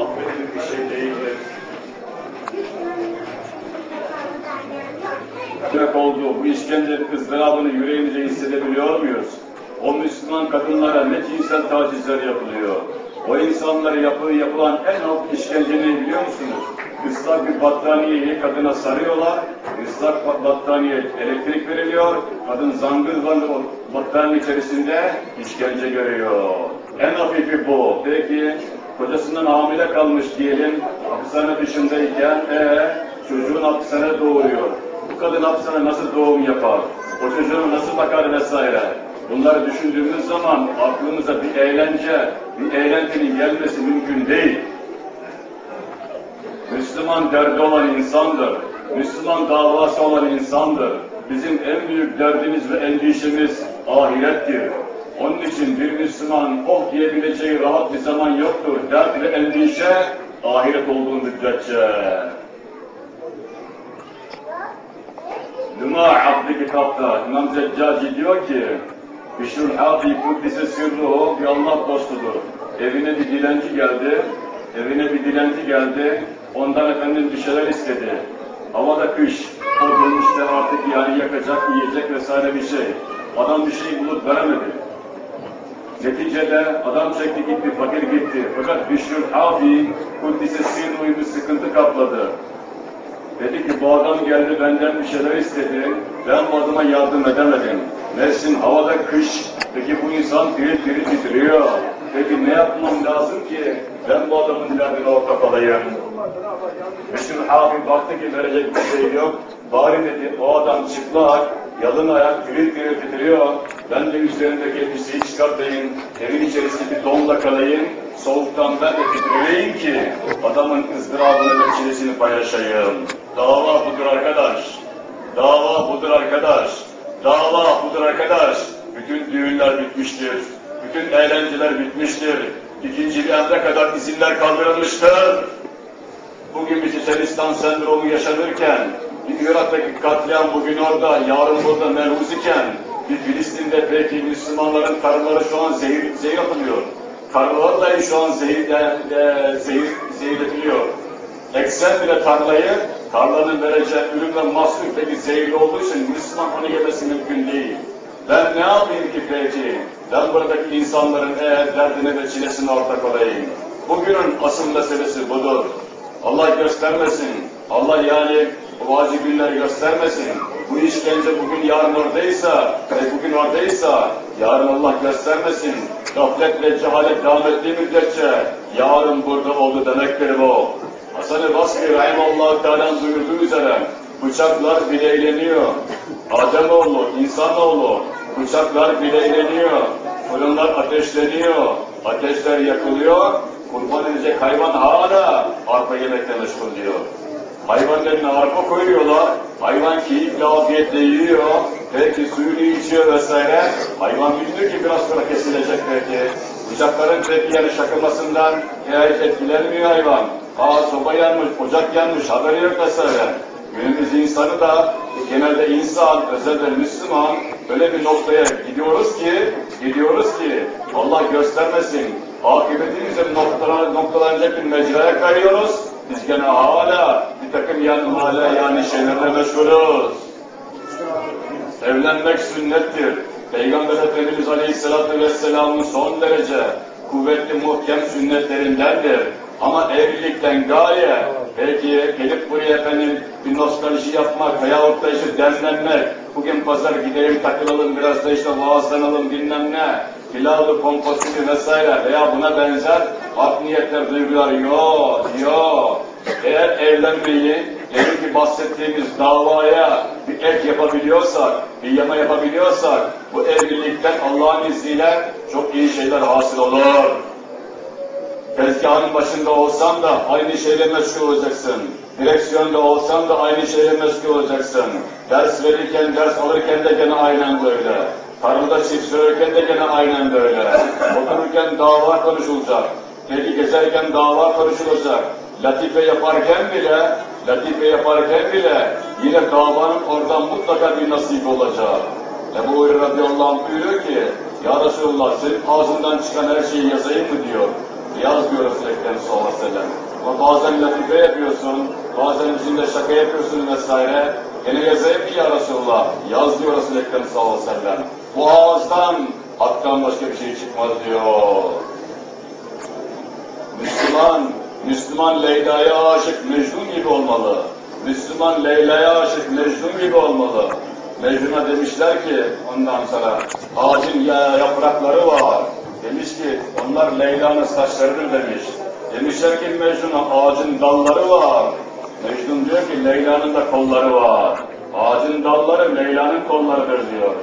affedilir bir şey değildir. Demek oldu, bu işkencenin ızdırabını yüreğimize hissedebiliyor muyuz? O Müslüman kadınlara ne cinsel tacizler yapılıyor? O insanlara yapı, yapılan en alt işkence biliyor musunuz? Islak bir battaniyeyi kadına sarıyorlar, ıslak battaniye elektrik veriliyor, kadın zangır zangır o battaniye içerisinde işkence görüyor. En hafifi bu. Peki, kocasından hamile kalmış diyelim, hapishane dışındayken, ee, çocuğun hapishane doğuruyor. Bu kadın hapishane nasıl doğum yapar? O çocuğuna nasıl bakar vesaire? Bunları düşündüğümüz zaman aklımıza bir eğlence, bir eğlencenin gelmesi mümkün değil. Müslüman derdi olan insandır. Müslüman davası olan insandır. Bizim en büyük derdimiz ve endişemiz ahirettir. Onun için bir Müslüman oh diyebileceği rahat bir zaman yoktur. Dert ve endişe ahiret olduğu müddetçe. Cuma adlı kitapta İmam Zeccaci diyor ki Bişrul Hafi Kuddise Sirruhu bir Allah dostudur. Evine bir dilenci geldi. Evine bir dilenci geldi. Ondan efendim bir şeyler istedi. Havada kış. O işte artık yani yakacak, yiyecek vesaire bir şey. Adam bir şey bulup veremedi. Neticede adam çekti gitti, fakir gitti. Fakat Bişrul Hafi Kuddise Sirruhu bir sıkıntı kapladı. Dedi ki bu adam geldi benden bir şeyler istedi. Ben bu adama yardım edemedim. Mersin havada kış. Peki bu insan diri diri titriyor. Peki ne yapmam lazım ki ben bu adamın derdine ortak olayım? Bütün abi baktı ki verecek bir şey yok. Bari dedi o adam çıplak, yalın ayak, diri diri titriyor. Ben de üzerindeki elbiseyi çıkartayım, evin içerisinde donla kalayım. Soğuktan ben de titreyeyim ki adamın ızdırabını ve çilesini paylaşayım. Dava budur arkadaş. Dava budur arkadaş. Dava budur arkadaş. Bütün düğünler bitmiştir. Bütün eğlenceler bitmiştir. İkinci bir emre kadar izinler kaldırılmıştır. Bugün bir Çeçenistan sendromu yaşanırken, Irak'taki katliam bugün orada, yarın burada melhuz iken, bir Filistin'de peki Müslümanların karıları şu an zehir, zehir atılıyor. Karılar dahi şu an zehir, e, zehir, zehirletiliyor. Eksen bile tarlayı, tarlanın vereceği ürün ve mahsul peki zehirli olduğu için Müslüman onu yemesi mümkün değil. Ben ne yapayım ki peki? Ben buradaki insanların eğer derdine ve çilesine ortak olayım. Bugünün asıl meselesi budur. Allah göstermesin. Allah yani vacip günler göstermesin. Bu işkence bugün yarın oradaysa ve bugün oradaysa yarın Allah göstermesin. Gaflet ve cehalet devam ettiği müddetçe yarın burada oldu demektir bu. Hasan-ı Basri Rahimallahu Teala'nın buyurduğu üzere bıçaklar bileyleniyor. Ademoğlu, insanoğlu bıçaklar bileyleniyor. Fırınlar ateşleniyor. Ateşler yakılıyor. Kurban edecek hayvan hala arpa yemekle meşgul diyor. Hayvanın önüne arpa koyuyorlar. Hayvan keyifle afiyetle yiyor. Belki suyunu içiyor vesaire. Hayvan bilmiyor ki biraz sonra kesilecek belki. Bıçakların belki yani şakılmasından eğer etkilenmiyor hayvan. Aa soba yanmış, ocak yanmış, haberi yok vesaire. Günümüz insanı da genelde insan, özellikle Müslüman öyle bir noktaya gidiyoruz ki, gidiyoruz ki Allah göstermesin. Akıbetimizin noktalar, noktalanacak bir mecraya kayıyoruz. Biz gene hala takım yani hala yani şeylerle meşgulüz. Evlenmek sünnettir. Peygamber Efendimiz Aleyhisselatü Vesselam'ın son derece kuvvetli muhkem sünnetlerindendir. Ama evlilikten gaye, belki gelip buraya efendim bir nostalji yapmak veyahut da işte demlenmek, bugün pazar gidelim takılalım biraz da işte vaazlanalım bilmem ne, pilavlı kompositi vesaire veya buna benzer art niyetler, duygular yok, yok. Eğer evlenmeyi, demin ki bahsettiğimiz davaya bir ek yapabiliyorsak, bir yama yapabiliyorsak, bu evlilikten Allah'ın izniyle çok iyi şeyler hasıl olur. Tezgahın başında olsan da aynı şeyle meşgul olacaksın. Direksiyonda olsan da aynı şeyle meşgul olacaksın. Ders verirken, ders alırken de gene aynen böyle. Tarımda çift sürerken de gene aynen böyle. Otururken dava konuşulacak. Peki gezerken dava konuşulacak. Latife yaparken bile, latife yaparken bile yine davanın oradan mutlaka bir nasip olacak. Ebu Hureyre radıyallahu anh buyuruyor ki, Ya Resulullah senin ağzından çıkan her şeyi yazayım mı diyor. Yaz diyor Resul-i Ekrem sallallahu aleyhi ve sellem. Ama bazen latife yapıyorsun, bazen bizimle şaka yapıyorsun vesaire. Gene yazayım ki ya Resulullah, yaz diyor Resul-i Ekrem sallallahu aleyhi ve sellem. Bu ağızdan haktan başka bir şey çıkmaz diyor. Müslüman, Müslüman Leyla'ya aşık Mecnun gibi olmalı. Müslüman Leyla'ya aşık Mecnun gibi olmalı. Mecnun'a demişler ki ondan sonra ağacın ya yaprakları var. Demiş ki onlar Leyla'nın saçlarıdır demiş. Demişler ki Mecnun'a ağacın dalları var. Mecnun diyor ki Leyla'nın da kolları var. Ağacın dalları Leyla'nın kollarıdır diyor.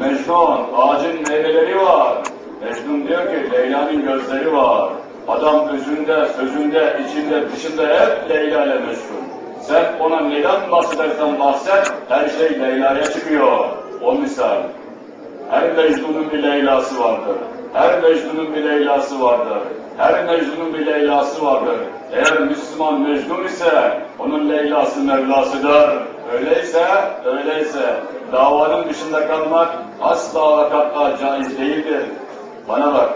Mecnun ağacın meyveleri var. Mecnun diyor ki Leyla'nın gözleri var. Adam özünde, sözünde, içinde, dışında hep Leyla ile meşgul. Sen ona neden bahsedersen bahset, her şey Leyla'ya çıkıyor. O misal. Her Mecnun'un bir Leyla'sı vardır. Her Mecnun'un bir Leyla'sı vardır. Her Mecnun'un bir Leyla'sı vardır. Eğer Müslüman Mecnun ise onun Leyla'sı Mevlasıdır. Öyleyse, öyleyse davanın dışında kalmak asla ve katla caiz değildir. Bana bak,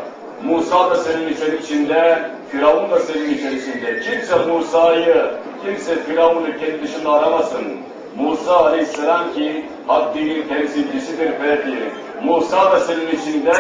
Musa da senin içerisinde, Firavun da senin içerisinde. Kimse Musa'yı, kimse Firavun'u kendi dışında aramasın. Musa aleyhisselam ki haddinin temsilcisidir peki. Musa da senin içinde,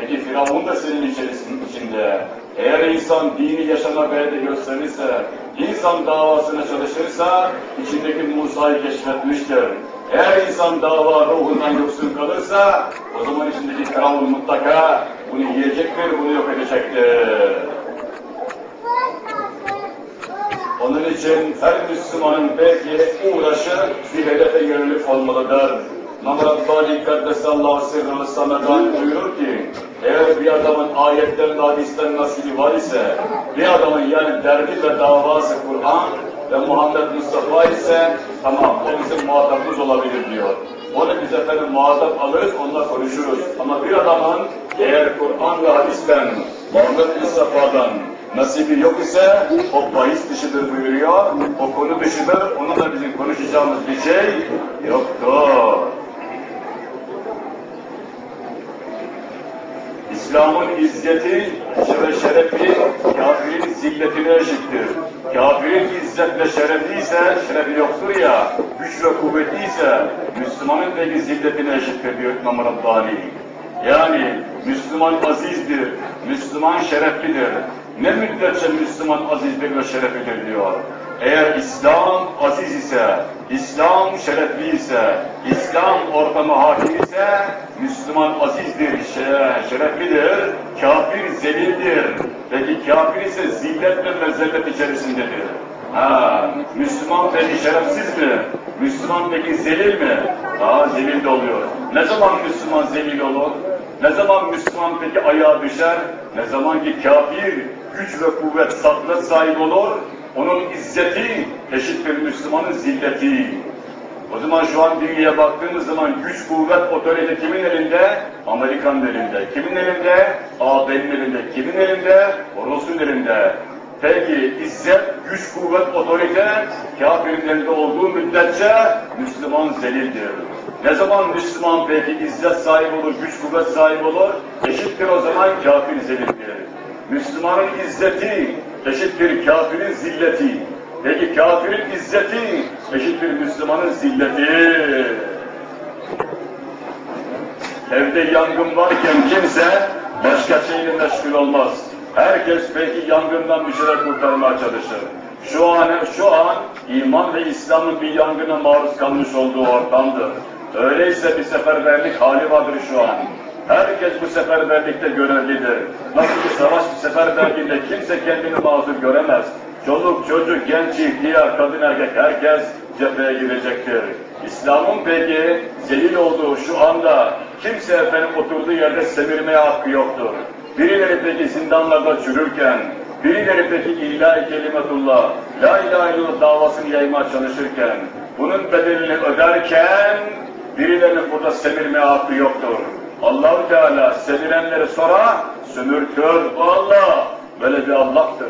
peki Firavun da senin içerisinde. Eğer insan dini yaşama gayreti gösterirse, insan davasına çalışırsa, içindeki Musa'yı keşfetmiştir. Eğer insan dava ruhundan yoksun kalırsa, o zaman içindeki Firavun mutlaka bunu yiyecektir, bunu yok edecektir. Onun için her Müslümanın belki uğraşı bir hedefe yönelik olmalıdır. Namrabbani Kaddesallahu sirrını sanadan buyurur ki, eğer bir adamın ayetten ve hadisten nasibi var ise, bir adamın yani derdi ve davası Kur'an ve Muhammed Mustafa ise, tamam o bizim muhatabımız olabilir diyor. Onu biz efendim muhatap alırız, onunla konuşuruz. Ama bir adamın eğer Kur'an ve hadisten, Muhammed Mustafa'dan nasibi yok ise o bahis dışıdır buyuruyor, o konu dışıdır, onunla bizim konuşacağımız bir şey yoktur. İslam'ın izzeti ve şerefi kafirin zilletine eşittir. Kafirin izzet ve şerefi ise, şerefi yoktur ya, güç ve kuvveti ise Müslümanın peki zilletine eşittir diyor İmam Rabbani. Yani Müslüman azizdir, Müslüman şereflidir. Ne müddetçe Müslüman azizdir ve şereflidir diyor. Eğer İslam aziz ise, İslam şerefli ise, İslam ortamı hakim ise, Müslüman azizdir, şereflidir, kafir zelildir. Peki kafir ise zillet ve mezellet içerisindedir. Ha, Müslüman peki şerefsiz mi? Müslüman peki zelil mi? Ha, zelil de oluyor. Ne zaman Müslüman zelil olur? Ne zaman Müslüman peki ayağa düşer? Ne zaman ki kafir güç ve kuvvet, saklat sahibi olur, onun izzeti eşittir Müslümanın zilleti. O zaman şu an dünyaya baktığımız zaman güç, kuvvet, otorite kimin elinde? Amerikan elinde. Kimin elinde? AB'nin elinde. Kimin elinde? Rus'un elinde. Peki izzet, güç, kuvvet, otorite kafirin elinde olduğu müddetçe Müslüman zelildir. Ne zaman Müslüman peki izzet sahibi olur, güç, kuvvet sahibi olur? Eşittir o zaman kafir zelildir. Müslümanın izzeti eşittir kafirin zilleti. Peki kafirin izzeti eşittir Müslümanın zilleti. Evde yangın varken kimse başka şeyle meşgul olmaz. Herkes belki yangından bir şeyler kurtarmaya çalışır. Şu an, şu an iman ve İslam'ın bir yangına maruz kalmış olduğu ortamdır. Öyleyse bir seferberlik hali vardır şu an. Herkes bu seferberlikte görevlidir. Nasıl bir savaş seferberliğinde kimse kendini mazur göremez. Çoluk, çocuk, genç, ihtiyar, kadın, erkek herkes cepheye girecektir. İslam'ın peki zelil olduğu şu anda kimse efendim oturduğu yerde semirmeye hakkı yoktur. Birileri peki zindanlarda çürürken, birileri peki ilahi kelimetullah, la ilahe illallah davasını yaymaya çalışırken, bunun bedelini öderken birilerinin burada semirmeye hakkı yoktur. Allahu Teala semirenleri sonra sömürtür. O Allah böyle bir Allah'tır.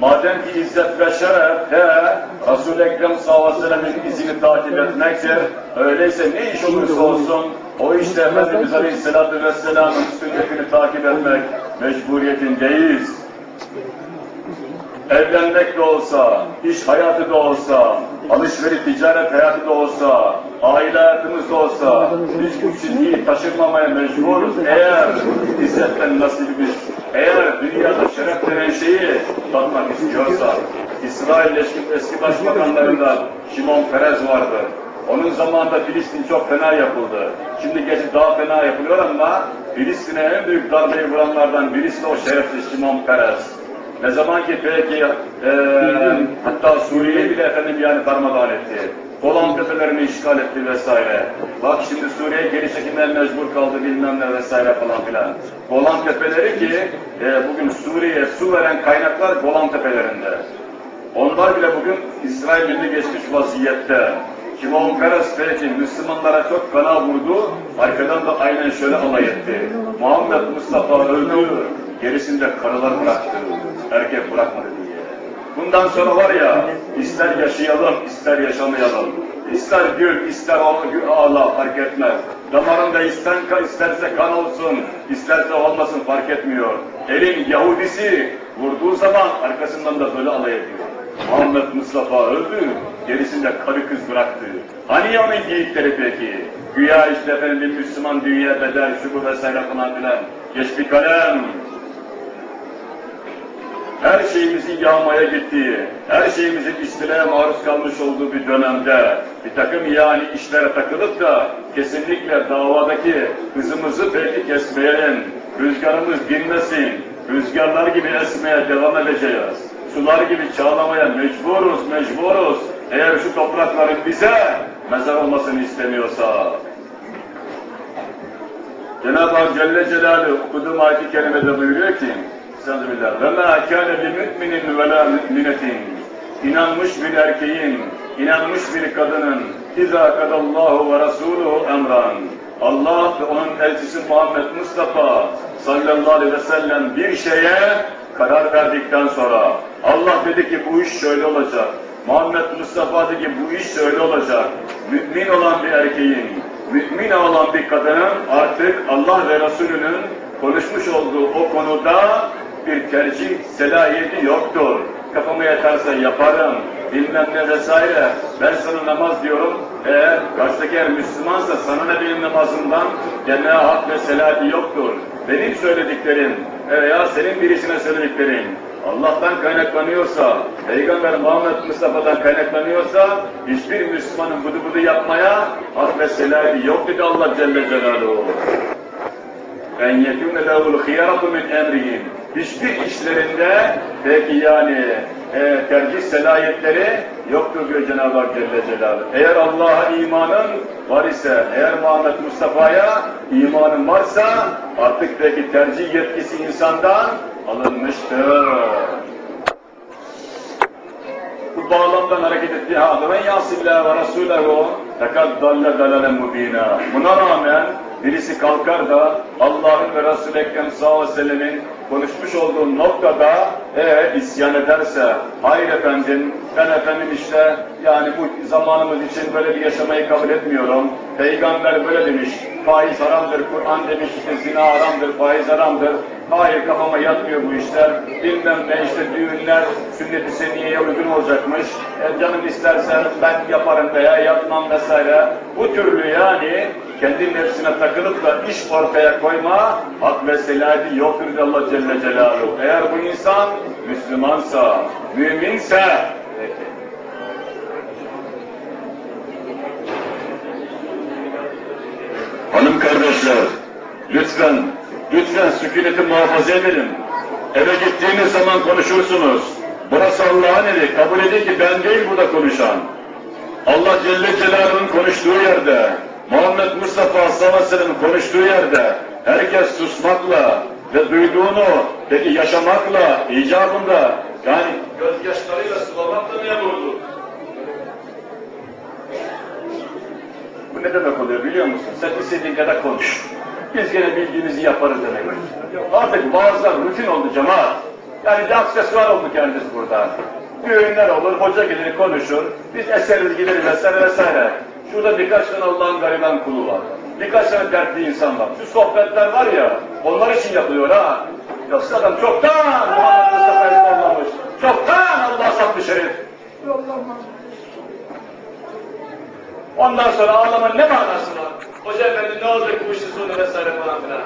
Madem ki izzet ve şeref he, Resul-i Ekrem sallallahu izini takip etmektir. Öyleyse ne iş olursa olsun O işte Efendimiz Aleyhisselatü Vesselam'ın sünnetini takip etmek mecburiyetindeyiz. Evlenmek de olsa, iş hayatı da olsa, alışveriş ticaret hayatı da olsa, aile hayatımız da olsa, biz bu çizgiyi taşırmamaya mecburuz. Eğer izzetten nasibimiz, eğer dünyada şeref denen şeyi tatmak istiyorsa, İsrail eski, eski başbakanlarından Şimon Perez vardı. Onun zamanında Filistin çok fena yapıldı. Şimdi gerçi daha fena yapılıyor ama Filistin'e en büyük darbeyi vuranlardan birisi de o şerefsiz Şimon Perez. Ne zaman ki peki e, hatta Suriye'yi bile efendim yani darmadağın etti. Golan tepelerini işgal etti vesaire. Bak şimdi Suriye geri çekilmeye mecbur kaldı bilmem ne vesaire falan filan. Golan tepeleri ki e, bugün Suriye'ye su veren kaynaklar Golan tepelerinde. Onlar bile bugün İsrail'ini geçmiş vaziyette. Şimon Peres belki Müslümanlara çok fena vurdu, arkadan da aynen şöyle alay etti. Muhammed Mustafa öldü, gerisinde karılar bıraktı, erkek bırakmadı diye. Bundan sonra var ya, ister yaşayalım, ister yaşamayalım, ister gül, ister ağla fark etmez. Damarında ister, isterse kan olsun, isterse olmasın fark etmiyor. Elin Yahudisi vurduğu zaman arkasından da böyle alay ediyor. Muhammed Mustafa öldü, gerisinde karı kız bıraktı. Hani onun geyikleri peki? Güya işte efendim Müslüman dünya bedel, şu bu vesaire falan filan. Geç bir kalem. Her şeyimizin yağmaya gittiği, her şeyimizin istilaya maruz kalmış olduğu bir dönemde bir takım yani işlere takılıp da kesinlikle davadaki hızımızı belki kesmeyelim. Rüzgarımız dinmesin. Rüzgarlar gibi esmeye devam edeceğiz sular gibi çağlamaya mecburuz, mecburuz. Eğer şu toprakların bize mezar olmasını istemiyorsa. Cenab-ı Hak Celle Celaluhu okuduğum ayet-i kerimede buyuruyor ki, Estağfirullah. Ve mâ kâne li mü'minin ve lâ mü'minetin. İnanmış bir erkeğin, inanmış bir kadının, İzâ kadallâhu ve rasûluhu emran. Allah ve onun elçisi Muhammed Mustafa sallallahu aleyhi ve sellem bir şeye karar verdikten sonra Allah dedi ki bu iş şöyle olacak. Muhammed Mustafa dedi ki bu iş şöyle olacak. Mümin olan bir erkeğin, mümin olan bir kadının artık Allah ve Resulünün konuşmuş olduğu o konuda bir tercih selahiyeti yoktur. Kafama yeterse yaparım, bilmem ne vesaire. Ben sana namaz diyorum, eğer karşıdaki eğer Müslümansa sana ne benim namazımdan demeye hak ve selahiyeti yoktur. Benim söylediklerim veya senin birisine söylediklerin Allah'tan kaynaklanıyorsa, Peygamber Muhammed Mustafa'dan kaynaklanıyorsa, hiçbir Müslümanın budu budu yapmaya hak ve selahiyeti yok dedi Allah Celle Celaluhu. En yekûne lehul hıyaratu min emrihim. Hiçbir işlerinde peki yani e, tercih selahiyetleri yoktur diyor Cenab-ı Hak Celle Celaluhu. Eğer Allah'a imanın var ise, eğer Muhammed Mustafa'ya imanın varsa artık peki tercih yetkisi insandan alınmıştır. Bu bağlamdan hareket ettiği halde ben yasillâ ve rasûlehu fekad dalle dalalen mubînâ. Buna rağmen birisi kalkar da Allah'ın ve Resul-i Ekrem sallallahu aleyhi ve sellemin konuşmuş olduğu noktada e, isyan ederse, hayır efendim, ben efendim işte yani bu zamanımız için böyle bir yaşamayı kabul etmiyorum. Peygamber böyle demiş, faiz haramdır, Kur'an demiş işte zina haramdır, faiz haramdır. Hayır kafama yatmıyor bu işler. Bilmem ne işte düğünler sünnet-i seniyeye uygun olacakmış. E, canım istersen ben yaparım veya yapmam vesaire. Bu türlü yani kendi nefsine takılıp da iş ortaya koyma hak ve selahiyeti yoktur Allah Celle Celaluhu. Eğer bu insan Müslümansa, müminse Hanım kardeşler, lütfen, lütfen sükuneti muhafaza edelim. Eve gittiğiniz zaman konuşursunuz. Burası Allah'ın evi. Kabul edin ki ben değil burada konuşan. Allah Celle Celaluhu'nun konuştuğu yerde, Muhammed Mustafa sellem konuştuğu yerde herkes susmakla ve duyduğunu peki yaşamakla, icabında yani gözyaşlarıyla sulamakla memurdur. Bu ne demek oluyor biliyor musun? Sen istediğin kadar konuş. Biz gene bildiğimizi yaparız demek. Artık vaazlar rutin oldu cemaat. Yani bir aksesuar oldu kendisi burada. Düğünler olur, hoca gelir konuşur, biz eseriz gideriz vesaire vesaire. Şurada birkaç tane Allah'ın gariban kulu var. birkaç tane dertli insan var. Şu sohbetler var ya, onlar için yapılıyor ha. Yoksa adam çoktan Muhammed Mustafa'yı yollamış. Çoktan Allah sattı şerif. Ondan sonra ağlamanın ne manası var? Hoca efendi ne olacak bu işin sonu vesaire falan filan.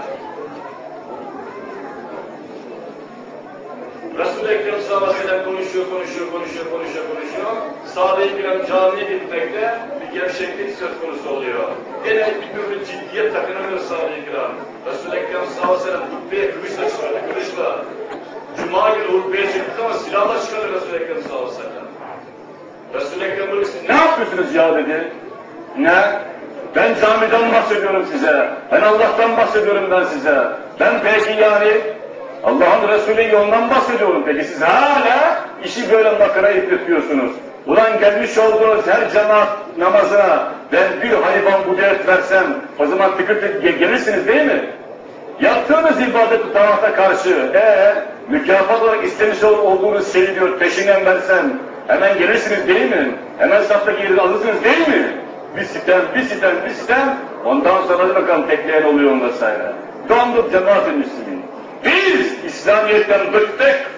Resul-i Ekrem sallallahu aleyhi ve sellem konuşuyor, konuşuyor, konuşuyor, konuşuyor, konuşuyor. Sahabe-i kiram camiye gitmekte bir gevşeklik söz konusu oluyor. Gene bir türlü ciddiyet takınamıyor sahabe-i kiram. Resul-i Ekrem sallallahu aleyhi ve sellem hutbeye kılıçla çıkardı, kılıçla. Cuma günü hutbeye çıktı ama silahla çıkardı Resul-i Ekrem sallallahu aleyhi ve sellem. Resul-i Ekrem böyle ne yapıyorsunuz ya dedi. Ne? Ben camiden bahsediyorum size. Ben Allah'tan bahsediyorum ben size. Ben peki yani Allah'ın Resulü yolundan bahsediyorum. Peki siz hala işi böyle makara ipletiyorsunuz. Ulan gelmiş olduğunuz her cemaat namazına ben bir hayvan budayet versem o zaman tıkır tıkır ge- gelirsiniz değil mi? Yaptığınız ibadet taata karşı ee, mükafat olarak istemiş ol- olduğunuz şeyi diyor peşinden versem hemen gelirsiniz değil mi? Hemen saftaki yeri alırsınız değil mi? Bir sitem, bir sitem, bir sitem ondan sonra bakalım tekleyen oluyor mu vesaire. Donduk cemaat-i müslümin. Biz İslamiyet'ten bıktık.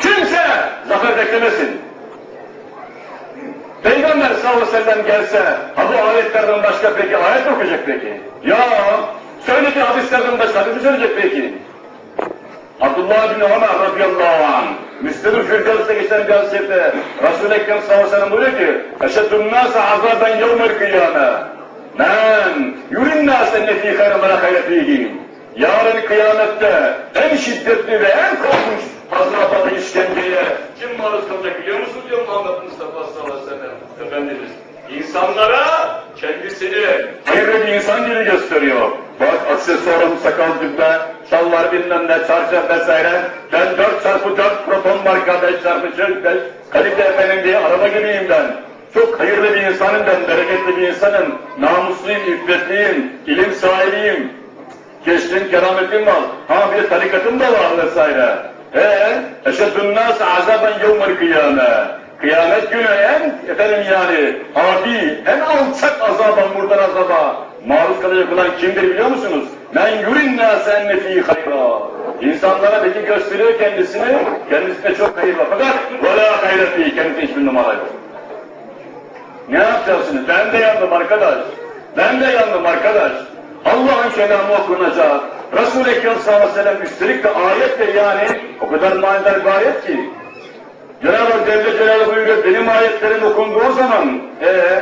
Kimse zafer beklemesin. Peygamber sallallahu aleyhi ve sellem gelse, ha bu ayetlerden başka peki ayet mi okuyacak peki? Ya, söylediği hadislerden başka hadis mi söyleyecek peki? Abdullah bin Ömer radıyallahu anh, Müslüm-ü Firdevs'te geçen bir hadisette Resul-i Ekrem sallallahu aleyhi ve sellem buyuruyor ki اَشَدُّ النَّاسَ عَذَابًا يَوْمَ الْقِيَامَةِ مَنْ يُرِ النَّاسَ اَنَّ ف۪ي خَيْرَ مَنَا خَيْرَ ف۪يهِمْ Yarın kıyamette en şiddetli ve en korkunç ve işkenceye kim maruz kalacak biliyor musun diyor Muhammed Mustafa sallallahu aleyhi ve sellem Efendimiz. İnsanlara kendisini hayırlı bir insan gibi gösteriyor. Bak aksesuarım, sakal cübbe, şalvar bilmem ne, çarşaf vesaire. Ben 4 çarpı 4 proton marka 5 çarpı 5 kalite efendim diye araba gibiyim ben. Çok hayırlı bir insanım ben, bereketli bir insanım. Namusluyum, iffetliyim, ilim sahibiyim. Gençliğin kerametin var. Ha bir da var vesaire. Eee? Eşeddün nâs azaben yevmel kıyâme. Kıyamet günü en, efendim yani, adi, en alçak azaba, buradan azaba maruz kalacak olan kimdir biliyor musunuz? Men yurin nâse ennefî hayra. İnsanlara peki gösteriyor kendisini, kendisine çok hayır var. Fakat velâ hayrefî, kendisi hiçbir numara yok. Ne yapacaksınız? Ben de yandım arkadaş. Ben de yandım arkadaş. Allah'ın kelamı okunacak. Resul-i Ekrem sallallahu aleyhi ve sellem de ayet de yani o kadar manidar bir ayet ki. Cenab-ı Hak Celle Celaluhu buyuruyor, benim ayetlerim okunduğu zaman ee,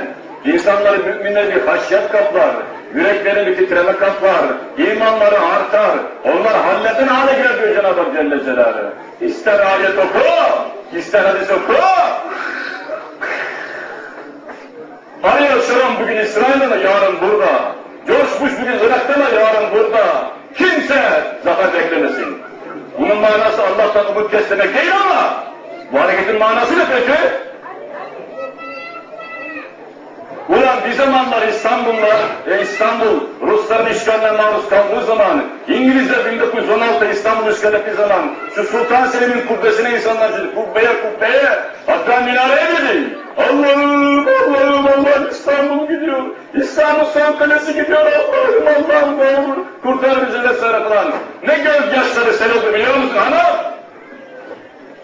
insanları müminler bir haşyet kaplar, yürekleri bir titreme kaplar, imanları artar, onlar halleden hale gelir diyor Cenab-ı Hak Celle Celaluhu. İster ayet oku, ister hadis oku, Ariel Sharon bugün İsrail'de de yarın burada. Bush bugün Irak'ta da yarın burada. Kimse zafer beklemesin. Bunun manası Allah'tan umut kesmek değil ama bu hareketin manası ne peki? Ulan bir zamanlar İstanbul'la, e, İstanbul Rusların işgaline maruz kaldığı zaman, İngilizler 1916 İstanbul işgal ettiği zaman, şu Sultan Selim'in kubbesine insanlar çıktı, kubbeye kubbeye, hatta minareye dedi. Allah'ım, Allah'ım, Allah'ım İstanbul gidiyor, İstanbul son kalesi gidiyor, Allah'ım, Allah'ım ne kurtar bizi vesaire falan. Ne gözyaşları sel oldu biliyor musun hanım?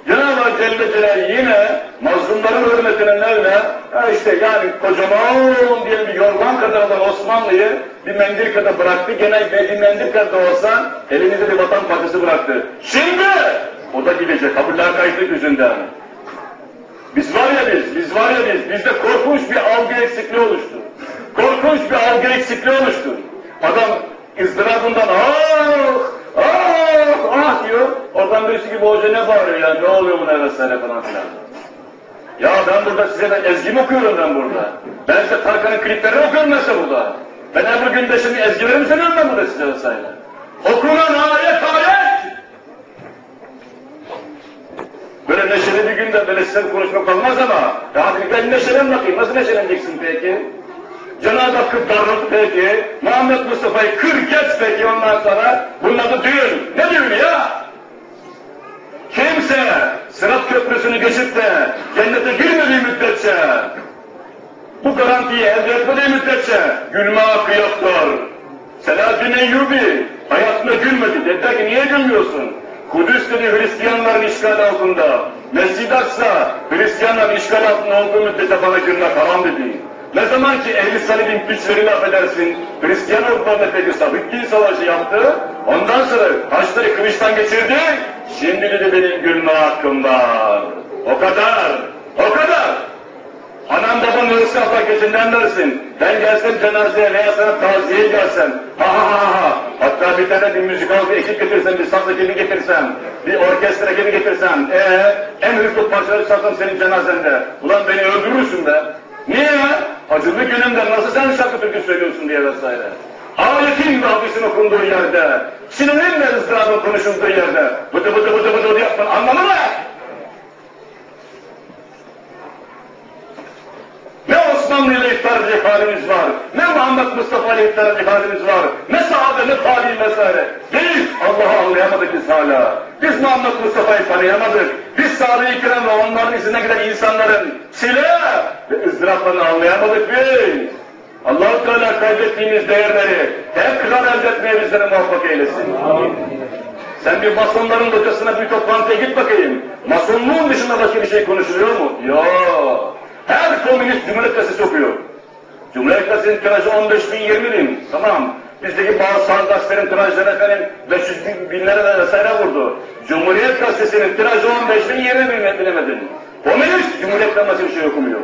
Cenab-ı Hak Celle Celaluhu yine mazlumların hürmetine nevle, ha işte yani kocaman diye bir yorgan kadar olan Osmanlı'yı bir mendil kadar bıraktı. Gene bir mendil kadar olsa elimizde bir vatan parçası bıraktı. Şimdi o da gidecek kabuller kayıtlık yüzünden. Biz var ya biz, biz var ya biz, bizde korkunç bir algı eksikliği oluştu. Korkunç bir algı eksikliği oluştu. Adam ızdırabından ah, ah, ah diyor. Oradan birisi gibi hoca ne bağırıyor ya, ne oluyor buna vesaire falan filan. Ya ben burada size ben ezgi mi okuyorum ben burada? Ben size Tarkan'ın kliplerini okuyorum size burada. Ben Ebru Gündeş'in ezgileri mi söylüyorum ben burada size vesaire? Okunan ayet ayet! Böyle neşeli bir günde böyle size konuşmak olmaz ama ya ben neşelen bakayım. Nasıl neşeleneceksin peki? Cenab-ı Hakk'ı darlık peki, Muhammed Mustafa'yı kır geç peki ondan sonra bunun adı düğün. Ne düğünü ya? Kimse Sırat Köprüsü'nü geçip de cennete girmediği müddetçe, bu garantiyi elde etmediği müddetçe gülme hakkı yoktur. Selahaddin Eyyubi hayatında gülmedi. Dediler ki niye gülmüyorsun? Kudüs dedi Hristiyanların işgal altında. Mescid-i Aksa Hristiyanların işgal altında olduğu müddetçe bana gülmek haram dedi. Ne zaman ki Ehli Salib'in güçlerini affedersin, Hristiyan Avrupa'nın peki Sabıkkin Savaşı yaptı, ondan sonra taşları kılıçtan geçirdi, şimdi dedi benim gülme hakkım var. O kadar, o kadar. Anam babam ırsafla gözünden dersin. Ben gelsem cenazeye veya sana taziye gelsem. Ha ha ha ha. Hatta bir tane bir müzikal bir ekip getirsem, bir saz ekibi getirsem, bir orkestra ekibi getirsem. Ee, en hızlı parçaları çalsam senin cenazende. Ulan beni öldürürsün be. Niye ya? Acılı günümde nasıl sen şarkı türkü söylüyorsun diye vesaire. Ve hadisin okunduğu yerde, sinirlerle ızdırabın konuşulduğu yerde, bıdı bıdı bıdı bıdı bıdı yapman anlamı ne? Ne Osmanlı ile iftar edecek halimiz var, ne Muhammed Mustafa ile iftar edecek halimiz var, ne sahabe, ne tabi'in vesaire. Değil, Allah'ı anlayamadık biz hala. Biz Muhammed Mustafa'yı tanıyamadık. Biz sahabe-i kiram ve onların izine giden insanların çile ve ızdıraplarını anlayamadık biz. Allah-u Teala kaybettiğimiz değerleri tekrar elde etmeye bizleri muvaffak eylesin. Sen bir masonların hocasına bir toplantıya git bakayım. Masonluğun dışında başka bir şey konuşuluyor mu? Yok. Her komünist Cumhuriyet Gazetesi okuyor. Cumhuriyet Gazetesi'nin tirajı 15 bin 20 bin. Tamam. Bizdeki bazı sağ gazetelerin tirajları efendim 500 bin, binlere de vesaire vurdu. Cumhuriyet Gazetesi'nin tirajı 15 bin 20 bin bilemedin. Komünist Cumhuriyet'ten başka bir şey okumuyor.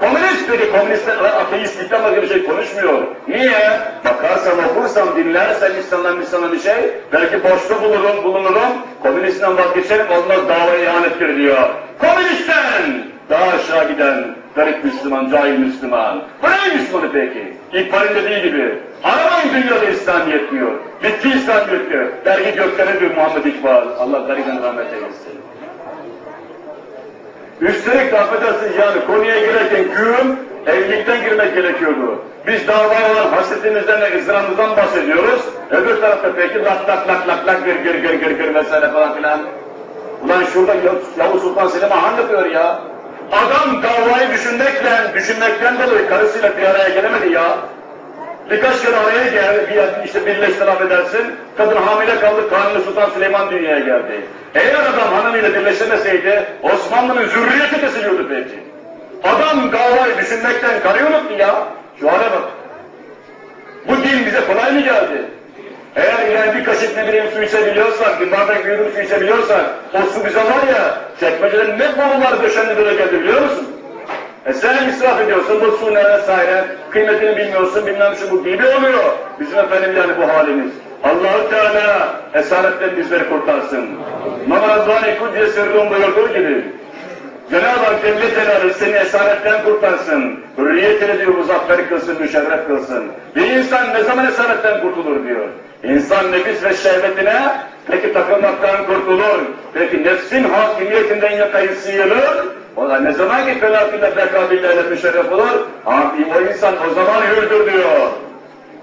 Komünist peki komünistler ateistlikten başka bir şey konuşmuyor. Niye? Bakarsam okursam dinlersem insandan insana bir şey belki boşta bulurum bulunurum komünistten vazgeçerim olmaz davaya ihanettir diyor. Komünistten daha aşağı giden garip Müslüman, cahil Müslüman. Bu ne Müslümanı peki? İkbal'in dediği gibi. Aramayın dünyada İslam yetmiyor. Bitti İslam yetmiyor. Dergi göklere bir Muhammed İkbal. Allah gariben rahmet eylesin. Üstelik de affedersiniz yani konuya girerken güğüm evlilikten girmek gerekiyordu. Biz davaya olan hasretimizden ve ızdıramızdan bahsediyoruz. Öbür tarafta peki lak lak lak lak lak gır gır gır gır gır vesaire falan filan. Ulan şurada Yavuz Sultan Selim'e han yapıyor ya. Adam davayı düşünmekle, düşünmekten dolayı karısıyla bir araya gelemedi ya. Birkaç kere araya geldi, bir, işte birleştir affedersin, kadın hamile kaldı, Kanuni Sultan Süleyman dünyaya geldi. Eğer adam hanımıyla birleşemeseydi, Osmanlı'nın zürriyeti kesiliyordu peki. Adam davayı düşünmekten karıyı unuttu ya. Şu hale bak. Bu din bize kolay mı geldi? Eğer yani bir kaşık ne bileyim su içebiliyorsak, bir bardak bir su içebiliyorsak, o su bize var ya, çekmeceden ne borular döşendi böyle geldi biliyor musun? E sen israf ediyorsun, bu su ne vesaire, kıymetini bilmiyorsun, bilmem şu bu gibi oluyor. Bizim efendim yani bu halimiz. Allahu Teala esaretten bizleri kurtarsın. Mama Rabbani Kudüs'e sırrın buyurduğu gibi, Cenab-ı Hak Celle Celaluhu seni esaretten kurtarsın. Hürriyetini diyor muzaffer kılsın, müşerref kılsın. Bir insan ne zaman esaretten kurtulur diyor. İnsan nefis ve şehvetine peki takılmaktan kurtulur. Peki nefsin hakimiyetinden yakayı sıyılır. O da ne zaman ki felakille bekabillerle müşerref olur, abi o insan o zaman hürdür diyor.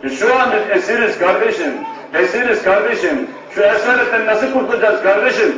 E şu an esiriz kardeşim. Esiriz kardeşim. Şu esaretten nasıl kurtulacağız kardeşim?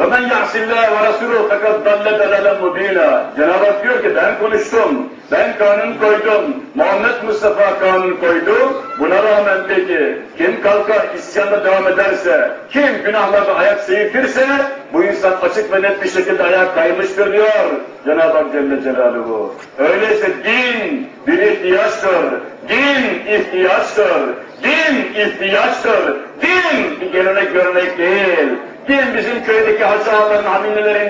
وَمَنْ يَعْسِ اللّٰهَ وَرَسُولُهُ فَقَدْ ضَلَّ دَلَلًا مُب۪ينًا Cenab-ı Hak diyor ki ben konuştum, ben kanun koydum, Muhammed Mustafa kanun koydu, buna rağmen peki kim kalkar isyanda devam ederse, kim günahlarda ayak seyirtirse, bu insan açık ve net bir şekilde ayak kaymıştır diyor Cenab-ı Hak Celle Celaluhu. Öyleyse din bir ihtiyaçtır, din ihtiyaçtır, din ihtiyaçtır, din bir gelenek görenek değil. Din bizim köydeki hacı ağaların, haminelerin,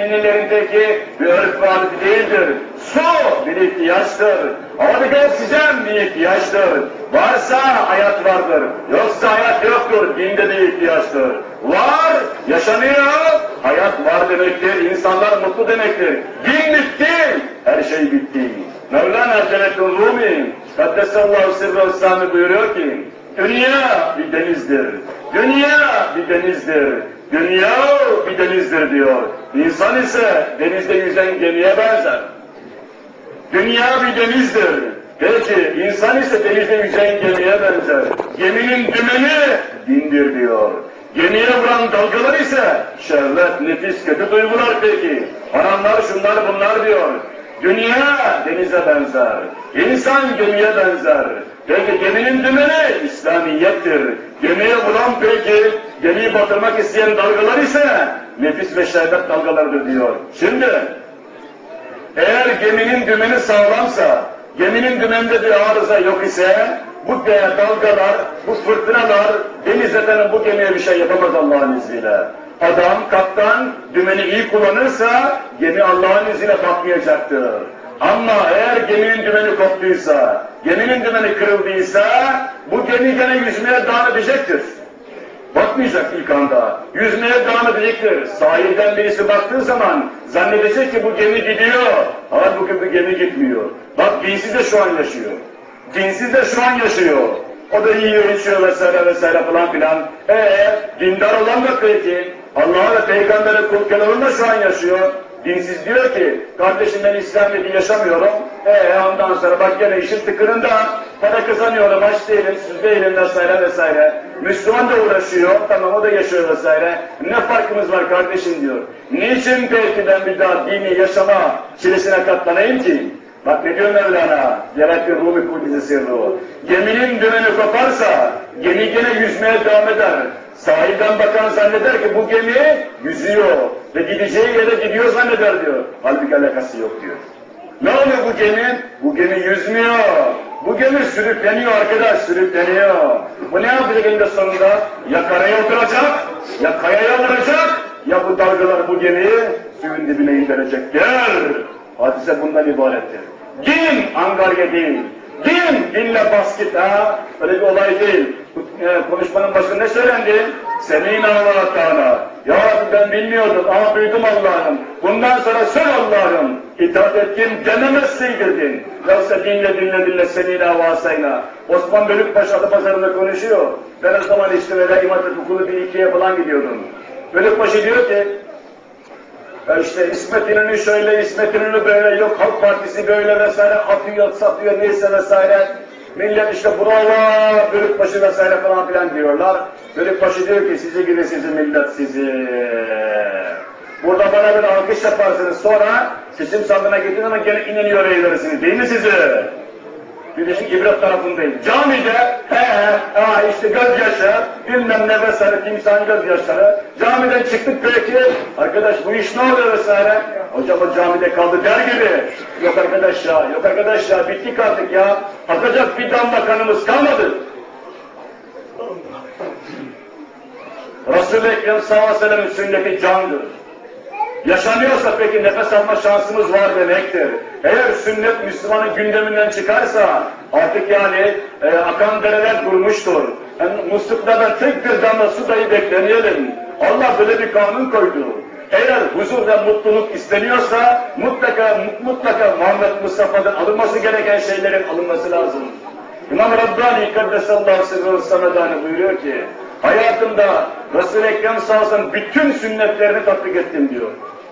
bir örf ve değildir. Su bir ihtiyaçtır. Oradaki oksijen bir ihtiyaçtır. Varsa hayat vardır. Yoksa hayat yoktur. Dinde de ihtiyaçtır. Var, yaşanıyor. Hayat var demektir. İnsanlar mutlu demektir. Din bitti. Her şey bitti. Mevlana Celleddin Rumi, Kaddesallahu sirru Sami buyuruyor ki, Dünya bir denizdir. Dünya bir denizdir. Dünya bir denizdir diyor. İnsan ise denizde yüzen gemiye benzer. Dünya bir denizdir. Peki insan ise denizde yüzen gemiye benzer. Geminin dümeni dindir diyor. Gemiye vuran dalgalar ise şehvet, nefis, kötü duygular peki. Haramlar, şunlar, bunlar diyor. Dünya denize benzer. İnsan gemiye benzer. Peki geminin dümeni İslamiyettir. Gemiye vuran peki, gemiyi batırmak isteyen dalgalar ise nefis ve şerbet dalgalarıdır diyor. Şimdi eğer geminin dümeni sağlamsa, geminin dümeninde bir arıza yok ise, bu dalgalar, bu fırtınalar, deniz efendim bu gemiye bir şey yapamaz Allah'ın izniyle. Adam, kaptan dümeni iyi kullanırsa, gemi Allah'ın izniyle batmayacaktır. Ama eğer geminin dümeni koptuysa, geminin dümeni kırıldıysa, bu gemi gene yüzmeye devam edecektir. Bakmayacak ilk anda. Yüzmeye devam edecektir. Sahilden birisi baktığı zaman zannedecek ki bu gemi gidiyor. Halbuki bu gemi gitmiyor. Bak dinsiz de şu an yaşıyor. Dinsiz de şu an yaşıyor. O da yiyor, içiyor vesaire vesaire falan filan. Eee dindar olan da peki Allah'a ve Peygamber'e kul da şu an yaşıyor. Dinsiz diyor ki, kardeşim ben İslamiyet'i yaşamıyorum. Ee ondan sonra bak gene işin tıkırında para kazanıyorum, aç değilim, süz değilim vesaire vesaire. Müslüman da uğraşıyor, tamam o da yaşıyor vesaire. Ne farkımız var kardeşim diyor. Niçin peki ben bir daha dini yaşama çilesine katlanayım ki? Bak ne diyor Mevlana? Yarabbim Rumi Kudüs'ü sırrı. Geminin dümeni koparsa, gemi gene yüzmeye devam eder. Sahilden bakan zanneder ki bu gemi yüzüyor ve gideceği yere gidiyor zanneder diyor. Halbuki alakası yok diyor. Ne oluyor bu gemi? Bu gemi yüzmüyor. Bu gemi sürükleniyor arkadaş, sürükleniyor. Bu ne yapacak eninde sonunda? Ya karaya oturacak, ya kayaya vuracak, ya bu dalgalar bu gemiyi suyun dibine indirecek. Gel! Hadise bundan ibarettir. Din angarya değil. Din, dinle bas git ha. Öyle bir olay değil. E, konuşmanın başında ne söylendi? Senin Allah Teala. Ya Rabbi ben bilmiyordum ama duydum Allah'ım. Bundan sonra sen Allah'ım. İtaat ettim dememezseydin. Yoksa dinle dinle dinle senin avasayla. Osman Bölükbaşı adı pazarında konuşuyor. Ben o zaman işte öyle İmam Okulu bir ikiye falan gidiyordum. Bölükbaşı diyor ki e işte İsmet İnönü şöyle, İsmet İnönü böyle, yok Halk Partisi böyle vesaire, atıyor, satıyor, neyse vesaire. Millet işte bravo, Bölükbaşı vesaire falan filan diyorlar. Bölükbaşı diyor ki sizi gidi sizi millet sizi. Burada bana bir alkış yaparsınız sonra seçim sandığına gidin ama gene inanıyor eğlersiniz değil mi sizi? Bir de şimdi ibret tarafındayım. Camide he he ha işte gözyaşı bilmem ne vesaire timsahın gözyaşları. Camiden çıktık peki arkadaş bu iş ne oluyor vesaire. Hocam o camide kaldı der gibi. Yok arkadaş ya yok arkadaş ya bittik artık ya. Atacak bir damla kanımız kalmadı. Resul-i Ekrem sallallahu aleyhi ve sellem'in sünneti candır. Yaşanıyorsa peki nefes alma şansımız var demektir. Eğer sünnet Müslümanın gündeminden çıkarsa artık yani e, akan dereler durmuştur. Yani musluklardan tek bir damla su dahi beklemeyelim. Allah böyle bir kanun koydu. Eğer huzur ve mutluluk isteniyorsa mutlaka mutlaka Muhammed Mustafa'dan alınması gereken şeylerin alınması lazım. İmam Rabbani Kaddesallahu sırrı samedani buyuruyor ki hayatımda Resul-i Ekrem sallallahu bütün sünnetlerini tatbik ettim diyor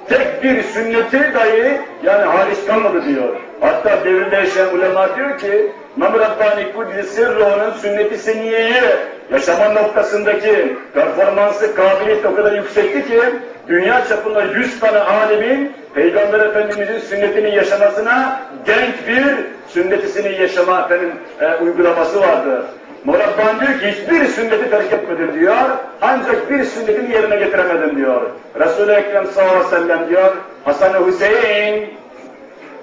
tek bir sünneti dahi yani hariç kalmadı diyor. Hatta devirde yaşayan ulema diyor ki İmam Rabbani Kudüs Sirro'nun sünneti seniyeyi yaşama noktasındaki performansı, kabiliyeti o kadar yüksekti ki dünya çapında yüz tane alimin Peygamber Efendimizin sünnetini yaşamasına genç bir sünnetisini yaşama efendim, e, uygulaması vardı. Murabban diyor ki hiçbir sünneti terk etmedim diyor. Ancak bir sünnetin yerine getiremedim diyor. Resul-i Ekrem sallallahu aleyhi ve sellem diyor. Hasan-ı Hüseyin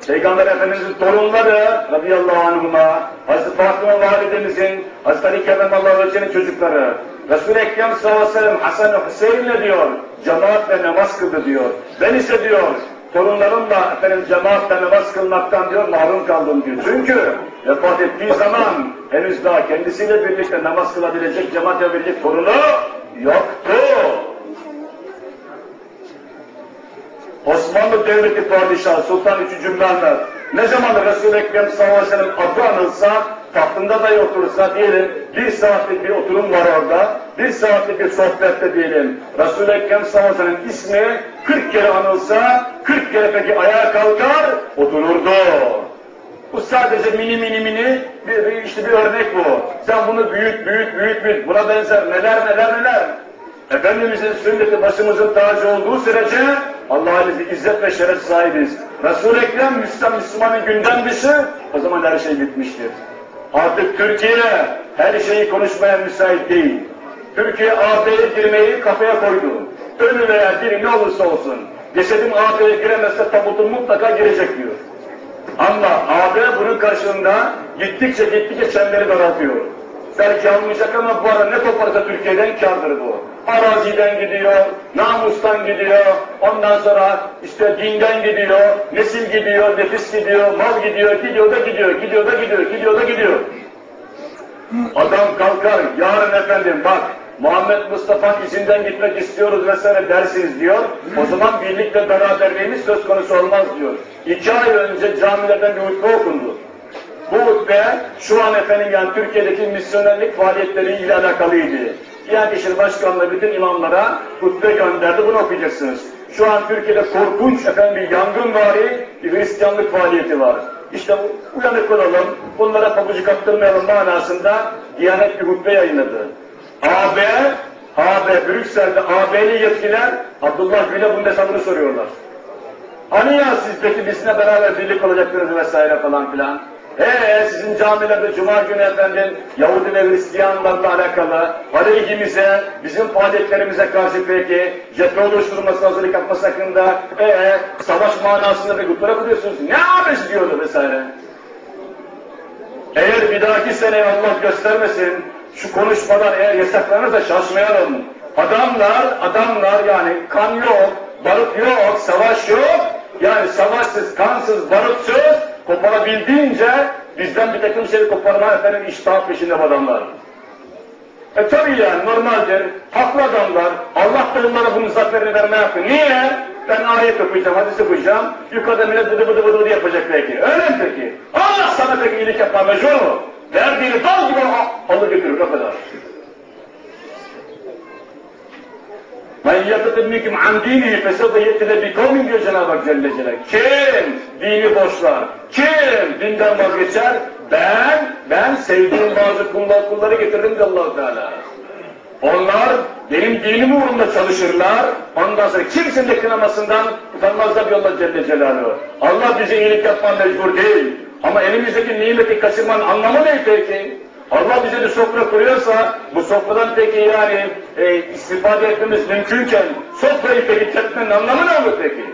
Peygamber Efendimiz'in torunları radıyallahu anhuma, Hazreti Fatıma validemizin, Hazreti Ali Kerem Allah'ın çocukları. Resul-i Ekrem sallallahu aleyhi ve sellem Hasan-ı Hüseyin'le diyor, cemaatle namaz kıldı diyor. Ben ise diyor, torunlarımla efendim cemaatle namaz kılmaktan diyor mahrum kaldım diyor. Çünkü vefat ettiği zaman henüz daha kendisiyle birlikte namaz kılabilecek, cemaat yapabilecek torunu yoktu. Osmanlı Devleti Padişahı Sultan 3. Mehmet ne zaman Resul-i Ekrem sallallahu aleyhi ve sellem adı anılsa, tahtında da oturursa diyelim, bir saatlik bir oturum var orada, bir saatlik bir sohbette diyelim, Resul-i Ekrem sallallahu aleyhi ve ismi 40 kere anılsa, 40 kere peki ayağa kalkar, otururdu. Bu sadece mini mini mini bir, işte bir örnek bu. Sen bunu büyüt büyüt büyüt büyüt. Buna benzer neler neler neler. Efendimizin sünneti başımızın tacı olduğu sürece Allah'a izzet ve şeref sahibiz. Resul-i Ekrem Müslüman Müslümanın gündem dışı o zaman her şey bitmiştir. Artık Türkiye her şeyi konuşmaya müsait değil. Türkiye AB'ye girmeyi kafaya koydu. Ölü veya diri ne olursa olsun. Cesedim AB'ye giremezse tabutun mutlaka girecek diyor. Ama AB bunun karşılığında gittikçe gittikçe çemberi daraltıyor. Belki almayacak ama bu ara ne koparsa Türkiye'den kardır bu. Araziden gidiyor, namustan gidiyor, ondan sonra işte dinden gidiyor, nesil gidiyor, nefis gidiyor, mal gidiyor, gidiyor da gidiyor, gidiyor da gidiyor, gidiyor da gidiyor. Adam kalkar, yarın efendim bak, Muhammed Mustafa izinden gitmek istiyoruz vesaire dersiniz diyor. O zaman birlik ve beraberliğimiz söz konusu olmaz diyor. İki ay önce camilerden bir hutbe okundu. Bu hutbe şu an efendim yani Türkiye'deki misyonerlik faaliyetleriyle alakalıydı. Diyanet İşleri Başkanlığı bütün imamlara hutbe gönderdi, bunu okuyacaksınız. Şu an Türkiye'de korkunç efendim bir yangın vari bir Hristiyanlık faaliyeti var. İşte uyanık olalım, bunlara pabucu kaptırmayalım manasında Diyanet bir hutbe yayınladı. AB, AB, Brüksel'de AB'li yetkililer Abdullah Gül'e bunun hesabını soruyorlar. Hani ya siz peki bizimle beraber birlik olacaktınız vesaire falan filan. Ee sizin camilerde Cuma günü efendim Yahudi ve Hristiyanlarla alakalı aleyhimize, bizim faaliyetlerimize karşı peki cephe oluşturulması hazırlık yapması hakkında ee savaş manasında bir gruplara kuruyorsunuz. Ne abes diyordu vesaire. Eğer bir dahaki sene Allah göstermesin şu konuşmalar eğer yasaklanırsa şaşmayalım. Adamlar, adamlar yani kan yok, barut yok, savaş yok. Yani savaşsız, kansız, barutsuz koparabildiğince bizden bir takım şey koparma efendim iştah peşinde adamlar. E tabi yani normaldir. Haklı adamlar. Allah da onlara bunun zaferini verme hakkı. Niye? Ben ayet okuyacağım, hadis okuyacağım. Yukarıda millet bıdı bıdı bıdı yapacak belki. Öyle mi peki? Allah sana peki iyilik yapma mecbur mu? Verdiğini dal gibi alır götürür o kadar. Men yakıtı minkum an dini fesevfe yetile bi kavmin diyor Cenab-ı Hak Celle Celle. Kim dini boşlar? Kim dinden vazgeçer? Ben, ben sevdiğim bazı kullar, kulları getirdim de allah Teala. Onlar benim dinim uğrunda çalışırlar. Ondan sonra kimsenin de kınamasından utanmazlar bir Allah Celle Celaluhu. Allah bize iyilik yapman mecbur değil. Ama elimizdeki nimeti kaçırmanın anlamı ne peki? Allah bize bir sofra kuruyorsa bu sofradan peki yani e, istifade etmemiz mümkünken sofrayı peki anlamı ne olur peki?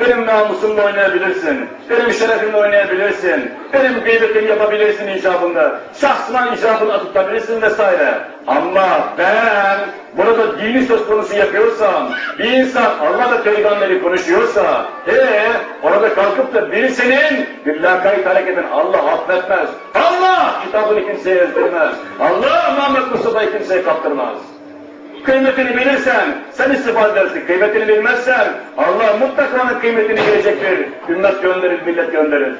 Benim namusumla oynayabilirsin, benim şerefimle oynayabilirsin, benim gıybetimi yapabilirsin icabında, şahsına icabını tutabilirsin vesaire. Ama ben burada dini söz konusu yapıyorsam, bir insan Allah ve peygamberi konuşuyorsa, ee, orada kalkıp da biri senin bir lakayt hareketin Allah affetmez. Allah kitabını kimseye ezdirmez. Allah Muhammed Mustafa'yı kimseye kaptırmaz. Kıymetini bilirsen sen istifade edersin. Kıymetini bilmezsen Allah mutlaka onun kıymetini bilecektir. Ümmet gönderir, millet gönderir.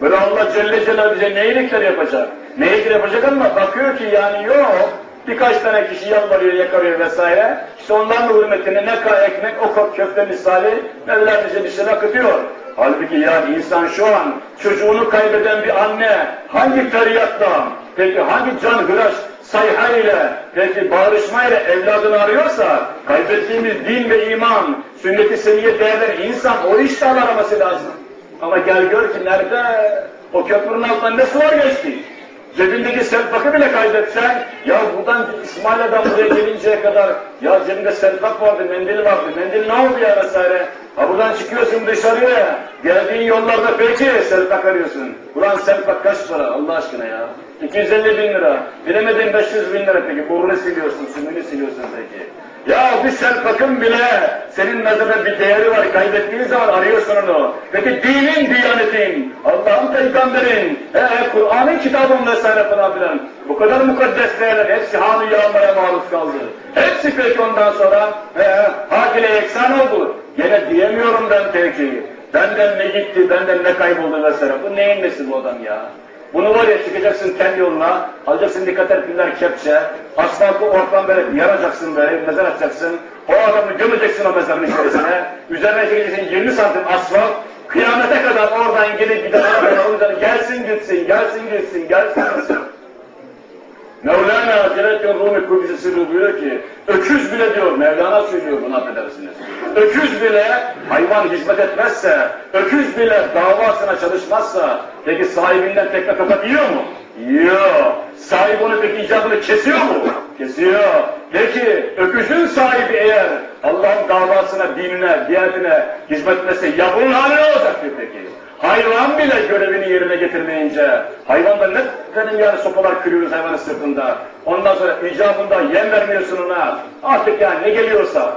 Böyle Allah Celle Celaluhu bize ne iyilikler yapacak? Ne iyilikler yapacak ama bakıyor ki yani yok. Birkaç tane kişi yalvarıyor, yakarıyor vesaire. İşte onların hürmetine ne kadar ekmek, o köfte misali Mevla bize bir şeyler akıtıyor. Halbuki yani insan şu an çocuğunu kaybeden bir anne hangi feryatla, peki hangi can hıraş, sayha ile, peki bağırışma ile evladını arıyorsa, kaybettiğimiz din ve iman, sünnet-i seniyye değerleri insan o işte araması lazım. Ama gel gör ki nerede? O köprünün altından ne sular geçti? Cebindeki selfakı bile kaybetsen, ya buradan İsmail'den buraya gelinceye kadar, ya cebinde selfak vardı, mendil vardı, mendil ne oldu ya vesaire? Ha buradan çıkıyorsun dışarıya, geldiğin yollarda peki selfak arıyorsun. Ulan selfak kaç para Allah aşkına ya? 250 bin lira, bilemedin 500 bin lira peki, burnu siliyorsun, sümünü siliyorsun peki. Ya bir selfakın bile senin nazarında bir değeri var. Kaybettiğin zaman arıyorsun onu. Peki dinin, diyanetin, Allah'ın peygamberin, ee, Kur'an'ın kitabın vesaire filan. Bu kadar mukaddes değerler hepsi hanı yağmaya maruz kaldı. Hepsi peki ondan sonra ee, hak ile eksan oldu. Gene diyemiyorum ben peki. Benden ne gitti, benden ne kayboldu vesaire. Bu neyin nesi bu adam ya? Bunu var ya çıkacaksın kendi yoluna, alacaksın dikkater piller kepçe, asfaltı ortadan böyle yaracaksın böyle, mezar atacaksın, o adamı gömeceksin o mezarın içerisine, üzerine çekeceksin 20 santim asfalt, kıyamete kadar oradan gelip yüzden gelsin gitsin, gelsin gitsin, gelsin gitsin. Mevlana Celaleddin Rumi Kudüs'ü buyuruyor ki, öküz bile diyor, Mevlana söylüyor bunu affedersiniz. Öküz bile hayvan hizmet etmezse, öküz bile davasına çalışmazsa, peki sahibinden tekme tokat yiyor mu? Yiyor. Sahibi onu peki icabını kesiyor mu? Kesiyor. Peki öküzün sahibi eğer Allah'ın davasına, dinine, diyetine hizmet etmezse ya bunun hali ne olacaktır peki? Hayvan bile görevini yerine getirmeyince, hayvanda ne benim yani sopalar kırıyoruz hayvanın sırtında. Ondan sonra icabında yem vermiyorsun ona. Artık yani ne geliyorsa.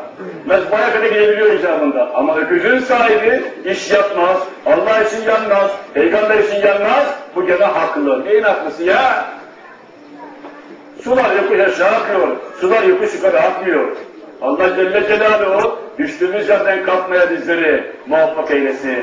Mezbaya kadar gidebiliyor icabında. Ama öküzün sahibi iş yapmaz, Allah için yanmaz, peygamber için yanmaz. Bu gene haklı. Neyin haklısı ya? Sular yokuş aşağı akıyor. Sular yokuş yukarı akmıyor. Allah Celle Celaluhu düştüğümüz yerden kalkmaya bizleri muvaffak eylesin.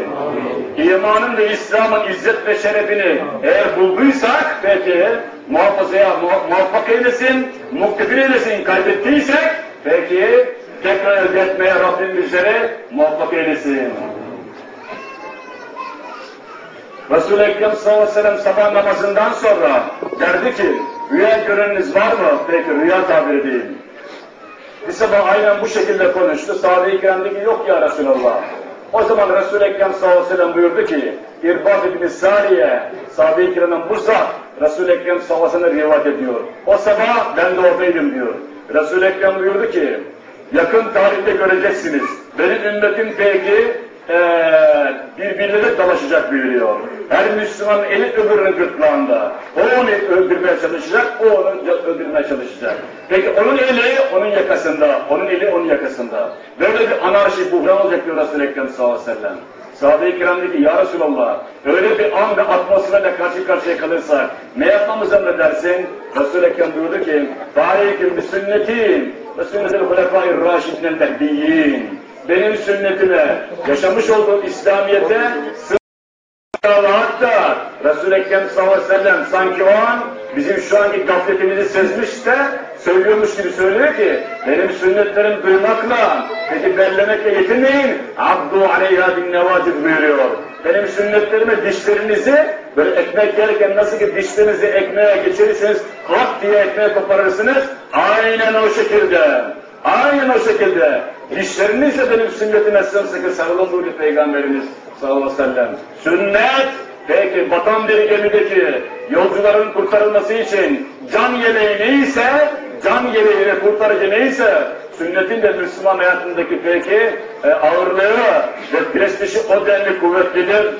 İmanın ve İslam'ın izzet ve şerefini eğer bulduysak peki muhafazaya muvaffak eylesin, muktedir eylesin. Kaybettiysek peki tekrar elde etmeye Rabbim bizleri muvaffak eylesin. Resul-i Ekrem sallallahu aleyhi ve sellem sabah namazından sonra derdi ki, rüya göreniniz var mı? Peki rüya tabir edeyim. Bir sabah aynen bu şekilde konuştu. Sahabe-i kiram dedi yok ya Resulallah. O zaman Resul-i Ekrem sallallahu aleyhi ve sellem buyurdu ki İrbad ibn Sariye sahabe-i kiramın bu zat Resul-i Ekrem sallallahu aleyhi ve sellem ediyor. O sabah ben de oradaydım diyor. Resul-i Ekrem buyurdu ki yakın tarihte göreceksiniz. Benim ümmetim peki ee, birbirine dalaşacak buyuruyor. Her Müslüman eli öbürünün gırtlağında. O onu öldürmeye çalışacak, o onu öldürmeye çalışacak. Peki onun eli onun yakasında, onun eli onun yakasında. Böyle bir anarşi, buhran olacak diyor Resul-i Ekrem sallallahu aleyhi ve sellem. Sahabe-i kiram dedi Ya Resulallah, öyle bir an ve atmosferle karşı karşıya kalırsak, ne yapmamızı emredersin? Resul-i Ekrem buyurdu ki, Fâleyküm bi sünnetim ve sünnetil hulefâir râşidinel mehdiyyin benim sünnetime, yaşamış olduğum İslamiyet'e hatta Resul-i Ekrem sallallahu aleyhi ve sellem sanki o an bizim şu anki gafletimizi sezmiş de söylüyormuş gibi söylüyor ki benim sünnetlerim duymakla peki bellemekle yetinmeyin abdu aleyha bin nevacid buyuruyor. Benim sünnetlerime dişlerinizi böyle ekmek yerken nasıl ki dişlerinizi ekmeğe geçirirsiniz hak diye ekmeğe koparırsınız aynen o şekilde Aynen o şekilde. Dişlerinizle benim sünnetime sımsıkı sarılın buyurdu Peygamberimiz sallallahu aleyhi ve sellem. Sünnet, peki batan bir gemideki yolcuların kurtarılması için can yeleği neyse, can yeleği kurtarıcı neyse, sünnetin de Müslüman hayatındaki peki e, ağırlığı ve prestiji o denli kuvvetlidir.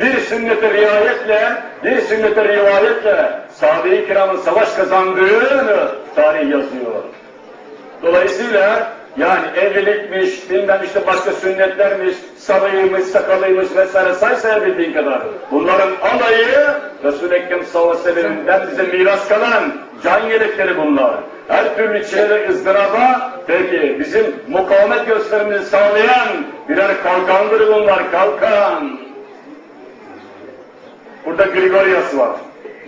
Bir sünnete riayetle, bir sünnete rivayetle sahabe-i kiramın savaş kazandığını tarih yazıyor. Dolayısıyla yani evlilikmiş, bilmem işte başka sünnetlermiş, sarıymış, sakalıymış vesaire say sayabildiğin kadar. Bunların alayı Resul-i Ekrem sallallahu aleyhi ve sellem'den bize miras kalan can yelekleri bunlar. Her türlü çile ızdıraba peki bizim mukavemet gösterimizi sağlayan birer kalkandır bunlar, kalkan. Burada Grigorias var.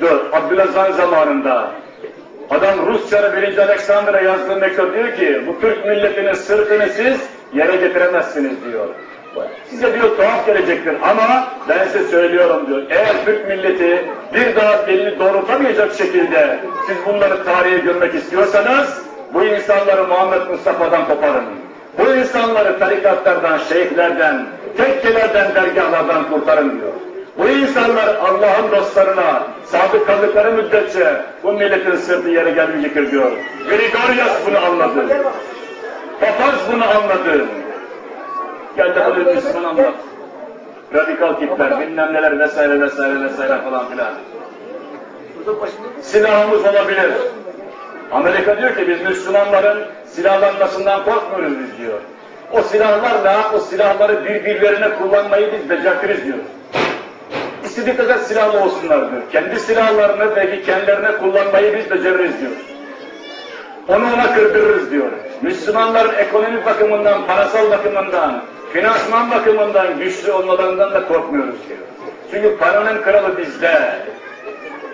Dur, Abdülazan zamanında Adam Rusça'nın birinci Alexander'a yazdığı mektup diyor ki bu Türk milletinin sırtını siz yere getiremezsiniz diyor. Size diyor tuhaf gelecektir ama ben size söylüyorum diyor. Eğer Türk milleti bir daha belini doğrultamayacak şekilde siz bunları tarihe görmek istiyorsanız bu insanları Muhammed Mustafa'dan koparın. Bu insanları tarikatlardan, şeyhlerden, tekkelerden, dergahlardan kurtarın diyor. Bu insanlar Allah'ın dostlarına sadık kaldıkları müddetçe bu milletin sırtı yere gelmeyecektir diyor. Gregorius bunu anladı. Papaz bunu anladı. Gel de bunu Müslüman anlat. Radikal tipler, bilmem neler vesaire vesaire vesaire falan filan. Silahımız olabilir. Amerika diyor ki biz Müslümanların silahlanmasından korkmuyoruz diyor. O silahlarla o silahları birbirlerine kullanmayı biz becertiriz diyor istediği kadar silahlı olsunlar diyor. Kendi silahlarını belki kendilerine kullanmayı biz beceririz diyor. Onu ona kırdırırız diyor. Müslümanların ekonomi bakımından, parasal bakımından, finansman bakımından güçlü olmalarından da korkmuyoruz diyor. Çünkü paranın kralı bizde.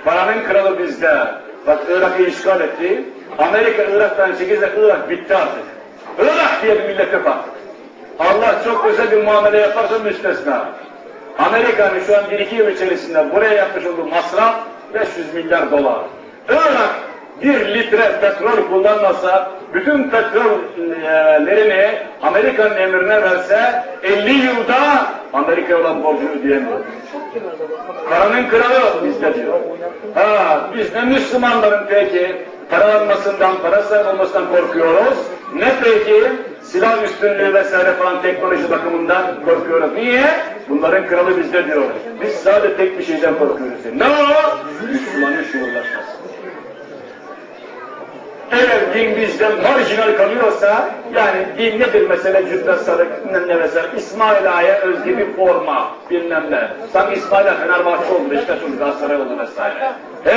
Paranın kralı bizde. Bak Irak'ı işgal etti. Amerika Irak'tan çekilse Irak bitti artık. Irak diye bir millet yok. Allah çok özel bir muamele yaparsa müstesna. Amerika'nın şu an bir iki yıl içerisinde buraya yapmış olduğu masraf 500 milyar dolar. Irak bir litre petrol kullanmasa, bütün petrollerini Amerika'nın emrine verse, 50 yılda Amerika olan borcunu ödeyemiyor. Paranın kralı bizde diyor. Ha, biz de Müslümanların peki para sahibi olmasından korkuyoruz. Ne peki? Silah üstünlüğü vesaire falan teknoloji bakımından korkuyoruz. Niye? Bunların kralı bizde diyoruz. Biz sadece tek bir şeyden korkuyoruz. Ne o? Müslümanın şuurlaşması. Eğer din bizden marjinal kalıyorsa, yani din nedir mesela cübbe sarık, bilmem ne mesela, İsmail Ağa'ya özgü bir forma, bilmem ne. Sanki İsmail Ağa Fenerbahçe oldu, Beşiktaş Galatasaray oldu vesaire. Ee,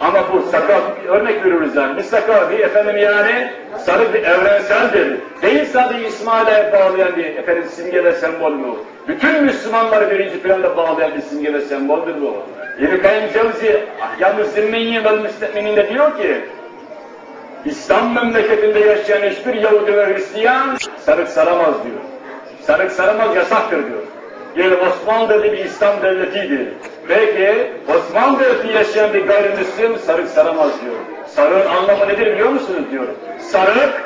ama bu sakal, örnek veriyoruz yani, bir sakal bir efendim yani, sarık bir evrenseldir. Değil sadece İsmail Ağa'ya bağlayan bir efendim simge ve sembol bu. Bütün Müslümanları birinci planda bağlayan bir simge ve semboldür bu. İbn-i Kayyum Cevzi, Ahkam-ı Zimmiyin vel Müstekmininde diyor ki, İslam memleketinde yaşayan hiçbir Yahudi ve Hristiyan sarık saramaz diyor. Sarık saramaz yasaktır diyor. Yani Osmanlı devleti bir İslam devletiydi. Peki Osmanlı devleti yaşayan bir gayrimüslim sarık saramaz diyor. Sarığın anlamı nedir biliyor musunuz diyor. Sarık,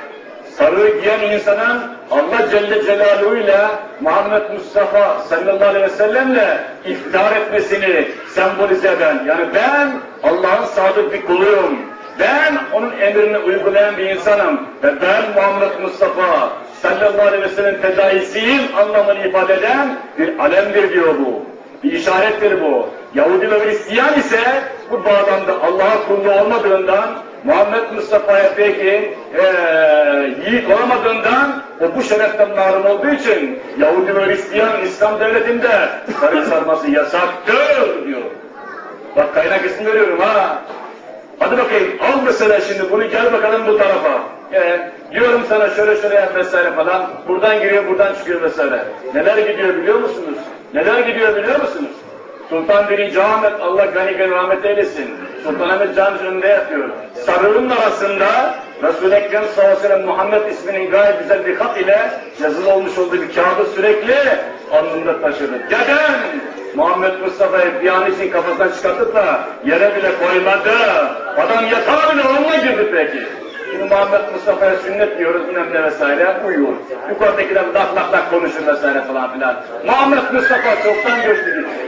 sarığı giyen insanın Allah Celle Celaluhu ile Muhammed Mustafa sallallahu aleyhi ve sellemle iftihar etmesini sembolize eden. Yani ben Allah'ın sadık bir kuluyum. Ben onun emrini uygulayan bir insanım ve ben Muhammed Mustafa sallallahu aleyhi ve sellem tedaisiyim anlamını ifade eden bir alemdir diyor bu. Bir işarettir bu. Yahudi ve Hristiyan ise bu bağlamda Allah'a kullu olmadığından Muhammed Mustafa'ya peki ee, yiğit olamadığından o bu şereften mahrum olduğu için Yahudi ve Hristiyan İslam devletinde sarı sarması yasaktır diyor. Bak kaynak isim veriyorum ha. Hadi bakayım al mesela şimdi bunu gel bakalım bu tarafa. Ee, diyorum sana şöyle şöyle yap vesaire falan. Buradan giriyor buradan çıkıyor vesaire. Neler gidiyor biliyor musunuz? Neler gidiyor biliyor musunuz? Sultan 1. Ahmet Allah gani gani rahmet eylesin. Sultan Ahmet Cami önünde yatıyor. Sarığın arasında Resul-i Ekrem sallallahu Muhammed isminin gayet güzel bir hat ile yazılı olmuş olduğu bir kağıdı sürekli alnında taşıdı. Geden Muhammed Mustafa'yı piyanistin kafasından çıkartıp da yere bile koymadı. Adam yatağa bile onunla girdi peki. Şimdi Muhammed Mustafa'ya sünnet diyoruz bilmem ne vesaire uyuyor. Yukarıdakiler lak lak lak konuşur vesaire falan filan. Muhammed Mustafa çoktan göçtü gitti.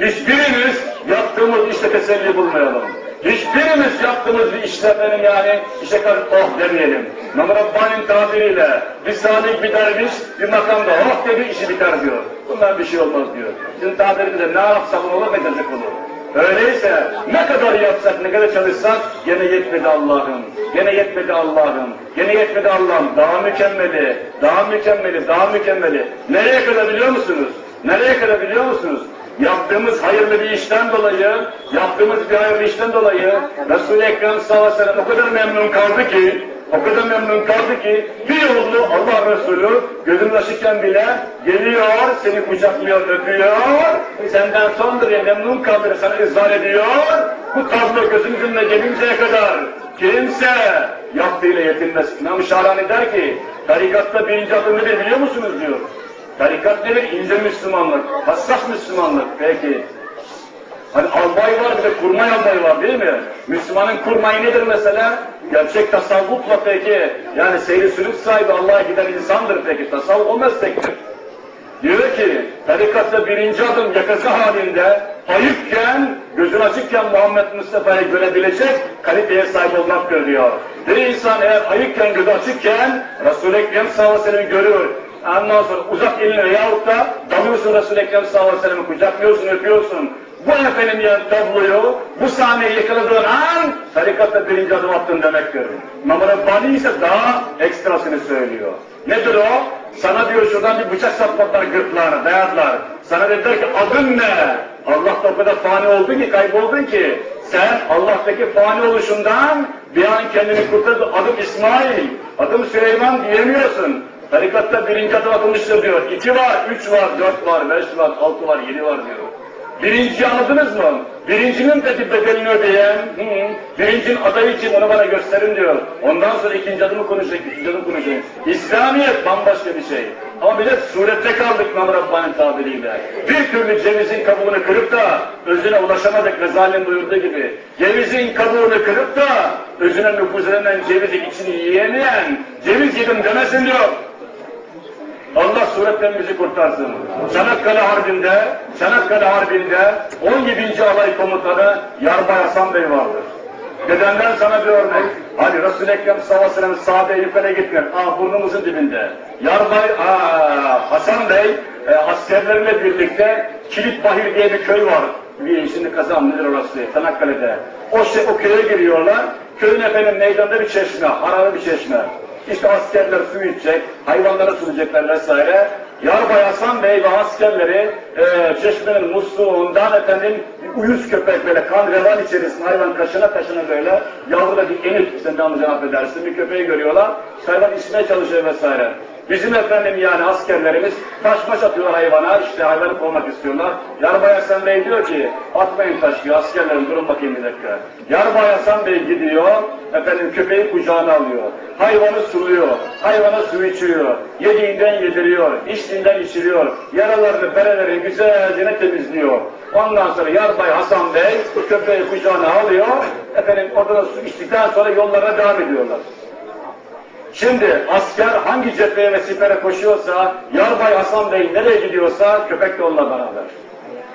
Hiçbirimiz yaptığımız işte teselli bulmayalım. Hiçbirimiz yaptığımız bir işte benim yani işe karşı oh demeyelim. Rabbani'nin tabiriyle bir salik bir derviş bir makamda oh dedi işi biter diyor. Bundan bir şey olmaz diyor. Sizin tabirinizde ne yapsak olur ne gazık olur. Öyleyse ne kadar yapsak, ne kadar çalışsak gene yetmedi Allah'ım. Gene yetmedi Allah'ım. Gene yetmedi Allah'ım. Daha mükemmeli, daha mükemmeli, daha mükemmeli. Nereye kadar biliyor musunuz? Nereye kadar biliyor musunuz? Yaptığımız hayırlı bir işten dolayı, yaptığımız bir hayırlı işten dolayı Resul-i Ekrem sallallahu aleyhi ve sellem o kadar memnun kaldı ki, o kadar memnun kaldı ki bir yollu Allah Resulü gözün açıkken bile geliyor, seni kucaklıyor, öpüyor, senden son derece memnun kalır, sana ızhar ediyor. Bu tablo gözün önüne gelinceye kadar kimse yaptığıyla yetinmez. İmam Şahrani der ki, tarikatta birinci adım nedir biliyor musunuz diyor. Tarikat nedir? İnce Müslümanlık, hassas Müslümanlık. Peki. Hani albay var bir de kurmay albay var değil mi? Müslümanın kurmayı nedir mesela? Gerçek tasavvufla peki. Yani seyri sülük sahibi Allah'a giden insandır peki. Tasavvuf o meslektir. Diyor ki, tarikatta birinci adım yakası halinde, ayıkken, gözün açıkken Muhammed Mustafa'yı görebilecek kaliteye sahip olmaktır diyor. Bir insan eğer ayıkken, gözü açıkken, Resul-i Ekrem sallallahu görüyor, Ondan sonra uzak eline yahut da dalıyorsun Resul-i Ekrem sallallahu kucaklıyorsun, öpüyorsun. Bu efendim yani tabloyu, bu sahneyi yakaladığın an tarikatta birinci adım attın demektir. İmam Rabbani ise daha ekstrasını söylüyor. Nedir o? Sana diyor şuradan bir bıçak saplatlar gırtlağına, dayarlar. Sana dediler ki adın ne? Allah da o kadar fani oldun ki, kayboldun ki. Sen Allah'taki fani oluşundan bir an kendini kurtardın. Adım İsmail, adım Süleyman diyemiyorsun. Tarikatta birinci adım atılmıştır diyor. İki var, üç var, dört var, beş var, altı var, yedi var diyor. Birinciyi anladınız mı? Birincinin peki bedelini ödeyen, hı, birincinin adayı için onu bana gösterin diyor. Ondan sonra ikinci adımı konuşacak, üçüncü adımı konuşacak. İslamiyet bambaşka bir şey. Ama bir de surette kaldık İmam tabiriyle. Bir türlü cevizin kabuğunu kırıp da özüne ulaşamadık Rezal'in buyurduğu gibi. Cevizin kabuğunu kırıp da özüne nüfuz edenen cevizin içini yiyemeyen ceviz yedim demesin diyor. Allah suretten bizi kurtarsın. Çanakkale Harbi'nde, Çanakkale Harbi'nde 17. Alay Komutanı Yarbay Hasan Bey vardır. Dedemden sana bir örnek. Hadi Resul-i Ekrem sellem sahabeye yukarı gitmiyor. Aa burnumuzun dibinde. Yarbay aa, Hasan Bey e, askerlerle birlikte Kilitbahir diye bir köy var. Bir, şimdi kazan nedir orası? Çanakkale'de. O, şey, o köye giriyorlar. Köyün efendim meydanda bir çeşme, harabe bir çeşme. İşte askerler su içecek, hayvanlara sulayacaklar vesaire. Yarbay Hasan Bey ve askerleri e, çeşmenin musluğundan efendim uyuz köpek böyle kan revan içerisinde hayvan kaşına kaşına böyle yavru da bir enit sen amcan affedersin bir köpeği görüyorlar. Hayvan içmeye çalışıyor vesaire. Bizim efendim yani askerlerimiz taş maş atıyorlar hayvana, işte hayvanı korumak istiyorlar. Yarbay Hasan Bey diyor ki, atmayın taş diyor, askerlerim durun bakayım bir dakika. Yarbay Hasan Bey gidiyor, efendim köpeği kucağına alıyor. Hayvanı suluyor, hayvana su içiyor, yediğinden yediriyor, içtiğinden içiriyor. Yaralarını, berelerini güzelce temizliyor. Ondan sonra Yarbay Hasan Bey köpeği kucağına alıyor, efendim orada da su içtikten sonra yollarına devam ediyorlar. Şimdi asker hangi cepheye ve sipere koşuyorsa, Yarbay Hasan Bey nereye gidiyorsa köpek de onunla beraber.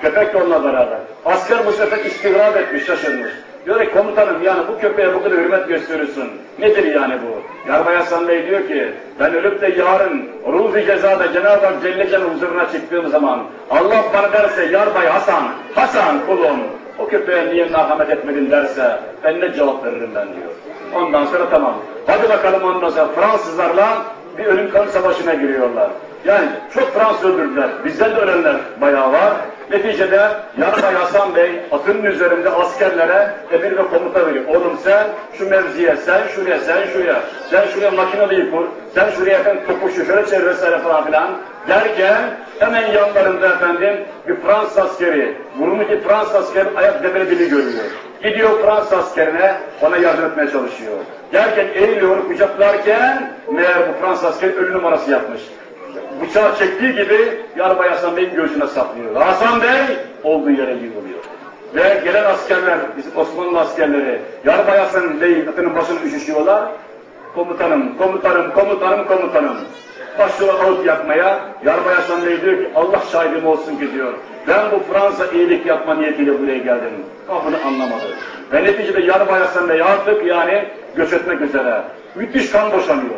Köpek de onunla beraber. Asker bu sefer istigrab etmiş, şaşırmış. Diyor ki komutanım yani bu köpeğe bu kadar hürmet gösteriyorsun. Nedir yani bu? Yarbay Hasan Bey diyor ki ben ölüp de yarın ruzi cezada Cenab-ı Hak Celle Celle'nin huzuruna çıktığım zaman Allah bana derse Yarbay Hasan, Hasan kulum o köpeğe niye merhamet etmedin derse ben ne cevap veririm ben diyor. Ondan sonra tamam. Hadi bakalım ondan sonra Fransızlarla bir ölüm kanı savaşına giriyorlar. Yani çok Fransız öldürdüler. Bizden de ölenler bayağı var. Neticede Yarbay Hasan Bey atının üzerinde askerlere emir ve komuta veriyor. Oğlum sen şu mevziye, sen şuraya, sen şuraya, sen şuraya makinalıyı kur, sen şuraya efendim topuşu şöyle çevir vesaire falan filan derken hemen yanlarında efendim bir Fransız askeri, vurumdaki Fransız askeri ayak debelediğini görüyor. Gidiyor Fransız askerine ona yardım etmeye çalışıyor. Derken eğiliyor kucaklarken meğer bu Fransız askeri ölü numarası yapmış. Bıçağı çektiği gibi Yarbay Hasan Bey'in göğsüne saplıyor. Hasan Bey olduğu yere yığılıyor. Ve gelen askerler, bizim Osmanlı askerleri, Yarbay Hasan Bey'in atının başını üşüşüyorlar. Komutanım, komutanım, komutanım, komutanım. Başlıyor ağıt yakmaya. Yarbay Hasan Bey diyor ki Allah şahidim olsun ki diyor. Ben bu Fransa iyilik yapma niyetiyle buraya geldim. Ama bunu anlamadı. Ve neticede Yarbay Hasan Bey artık yani göç etmek üzere. Müthiş kan boşanıyor.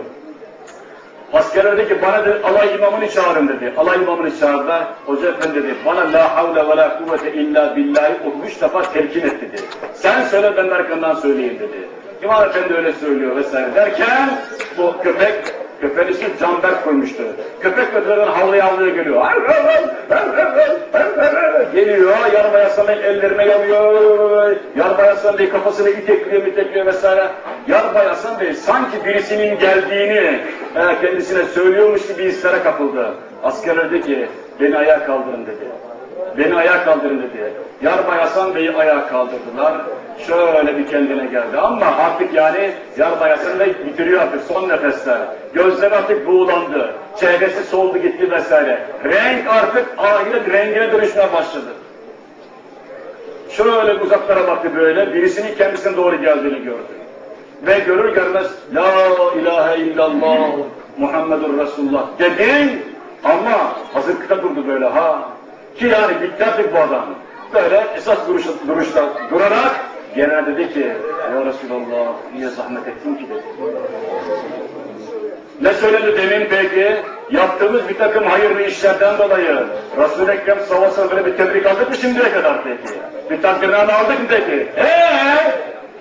Askerler dedi ki bana dedi, alay imamını çağırın dedi. Alay imamını çağırdı. Hoca efendi dedi bana la havle ve la kuvvete illa billahi o üç defa telkin et dedi. Sen söyle ben arkandan söyleyeyim dedi. İmam efendi öyle söylüyor vesaire derken bu köpek Köpeğin ismi Canberk koymuştu. Köpek öteden havlaya havlaya geliyor. geliyor, Yarbay Hasan'ın ellerine yanıyor. Yarbay Hasan Bey kafasını itekliyor, mitekliyor vesaire. Yarbay Hasan Bey sanki birisinin geldiğini e, kendisine söylüyormuş gibi hislere kapıldı. Askerler dedi ki, beni ayağa kaldırın dedi. Beni ayağa kaldırın dedi. Yarbay Hasan Bey'i ayağa kaldırdılar. Şöyle bir kendine geldi ama artık yani Yarbay Hasan Bey bitiriyor artık son nefesler. Gözleri artık buğulandı. Çehresi soldu gitti vesaire. Renk artık ahiret rengine dönüşmeye başladı. Şöyle uzaklara baktı böyle, birisinin kendisine doğru geldiğini gördü. Ve görür görmez, La ilahe illallah Muhammedur Resulullah dedi ama hazırlıkta durdu böyle ha. Ki yani bitti bu adam. Böyle esas duruş, duruşta durarak gene dedi ki Ya Resulallah niye zahmet ettin ki dedi. Ne söyledi demin peki? Yaptığımız bir takım hayırlı işlerden dolayı Resul-i Ekrem sallallahu aleyhi bir tebrik aldık mı şimdiye kadar peki? Bir takdirname aldık mı peki? Eee?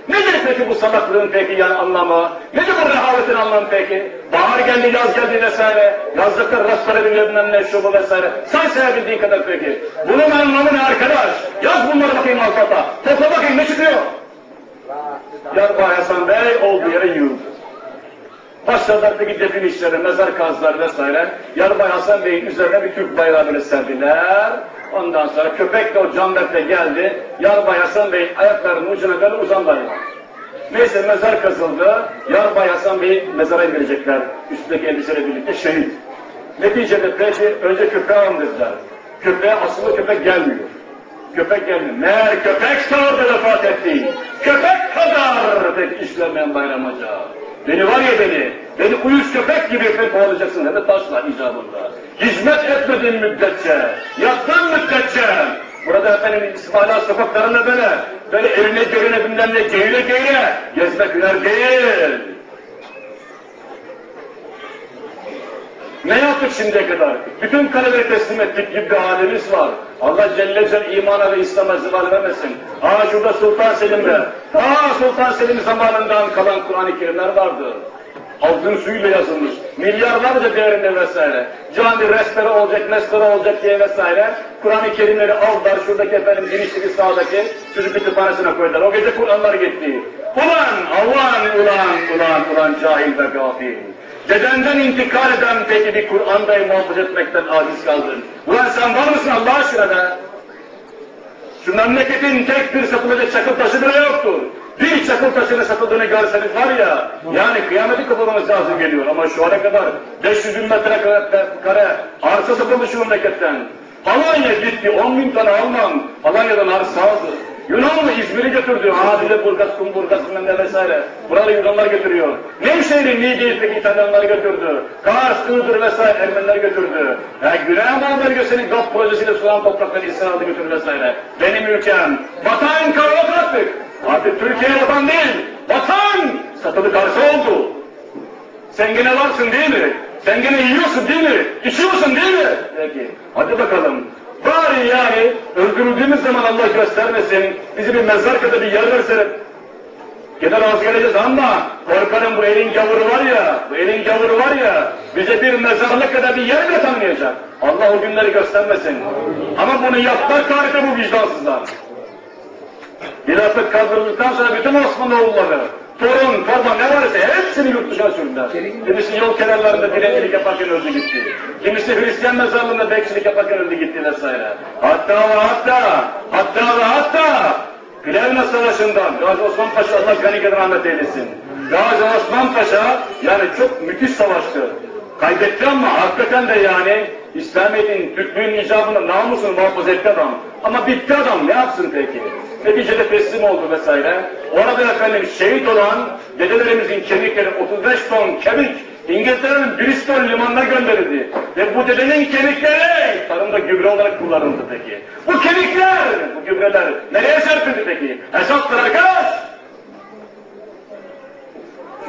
Nedir peki bu salaklığın peki yani anlamı? Nedir bu rehavetin anlamı peki? Bahar geldi, yaz geldi vesaire. Yazlıkta rastlara bilmem ne şu bu vesaire. Say sayabildiğin kadar peki. Bunun anlamı ne arkadaş? Yaz bunları bakayım alfata. Topla bakayım ne çıkıyor? Yarbay Hasan Bey olduğu yere yığıldı. Başladıktaki defin işleri, mezar kazılar vesaire. Yarbay Hasan Bey'in üzerine bir Türk bayrağı böyle serdiler. Ondan sonra köpek de o Canberk'te geldi. Yarbay Hasan Bey ayaklarının ucuna böyle uzandı. Neyse mezar kazıldı. Yarbay Hasan Bey mezara indirecekler. Üstündeki elbiseyle birlikte şehit. Neticede peki önce köpeği alın dediler. Köpeğe asılı köpek gelmiyor. Köpek gelmiyor. Meğer köpek sağırda vefat etti. Köpek kadar dedi işlemeyen Bayram Hoca. Beni var ya beni, beni uyuz köpek gibi öpüp kovalayacaksın hem de taşla icabında. Hizmet etmediğin müddetçe, yattığın müddetçe, burada efendim İsmaila sokaklarında böyle, böyle eline görüne bilmem ne geyle geyle, gezmek hüner değil. Ne yaptık şimdiye kadar? Bütün kaleleri teslim ettik gibi bir halimiz var. Allah Celle Celle imana ve İslam'a zeval vermesin. Aa şurada Sultan Selim'de, aa Sultan Selim zamanından kalan Kur'an-ı Kerimler vardı. Altın suyuyla yazılmış. Milyarlarca değerinde vesaire. Cami restore olacak, restore olacak diye vesaire. Kur'an-ı Kerimleri aldılar şuradaki efendim girişteki sağdaki çocuk kütüphanesine koydular. O gece Kur'anlar gitti. Ulan, avan, ulan, ulan, ulan cahil ve gafil. Dedenden intikal eden peki bir Kur'an'dayı muhafaza etmekten aciz kaldın. Ulan sen var mısın Allah aşkına be? Şu memleketin tek bir satılacak çakıl taşı bile yoktur. Bir çakıl taşının satıldığını görseniz var ya, yani kıyameti kapatmamız lazım geliyor. Ama şu ana kadar 500 bin metrekare kare arsa satıldı şu memleketten. Alanya gitti, 10 bin tane Alman, Alanya'dan arsa aldı. Yunanlı İzmir'i götürdü, Adile, Burgaz, Kumburgaz, bilmem ne vesaire. Buraları Yunanlar götürüyor. Nevşehir'i, Niğde'deki İtalyanlar götürdü. Kars, Iğdır vesaire Ermeniler götürdü. Ya Güney Anadolu bölgesinin GAP projesiyle sulan toprakları İsrail aldı götürdü vesaire. Benim ülkem, vatan kavga artık. Artık Türkiye vatan değil, vatan satılık arsa oldu. Sen gene varsın değil mi? Sen gene yiyorsun değil mi? İçiyorsun değil mi? Peki. Hadi bakalım. Bari yani öldürüldüğümüz zaman Allah göstermesin. Bizi bir mezar kadar bir yer versin. Gene razı geleceğiz ama korkarım bu elin gavuru var ya, bu elin gavuru var ya, bize bir mezarlık kadar bir yer bile tanımayacak. Allah o günleri göstermesin. Ama bunu yapmak tarihte bu vicdansızlar. Hilafet kaldırıldıktan sonra bütün Osmanoğulları, torun, torba ne varsa hepsini yurt dışına sürdüler. Kimisi yol kenarlarında dilencilik yaparken öldü gitti. Kimisi Hristiyan mezarlığında bekçilik yaparken öldü gitti vesaire. Hatta ve hatta, hatta ve hatta Plevne Savaşı'ndan Gazi Osman Paşa Allah gani rahmet eylesin. Gazi Osman Paşa yani çok müthiş savaştı. Kaybetti ama hakikaten de yani İslamiyet'in, Türklüğün icabını, namusunu muhafaza etti adam. Ama bitti adam, ne yapsın peki? Neticede teslim oldu vesaire. Orada efendim şehit olan dedelerimizin kemikleri 35 ton kemik İngiltere'nin Bristol limanına gönderildi. Ve bu dedenin kemikleri tarımda gübre olarak kullanıldı peki. Bu kemikler, bu gübreler nereye serpildi peki? Hesaplar arkadaş!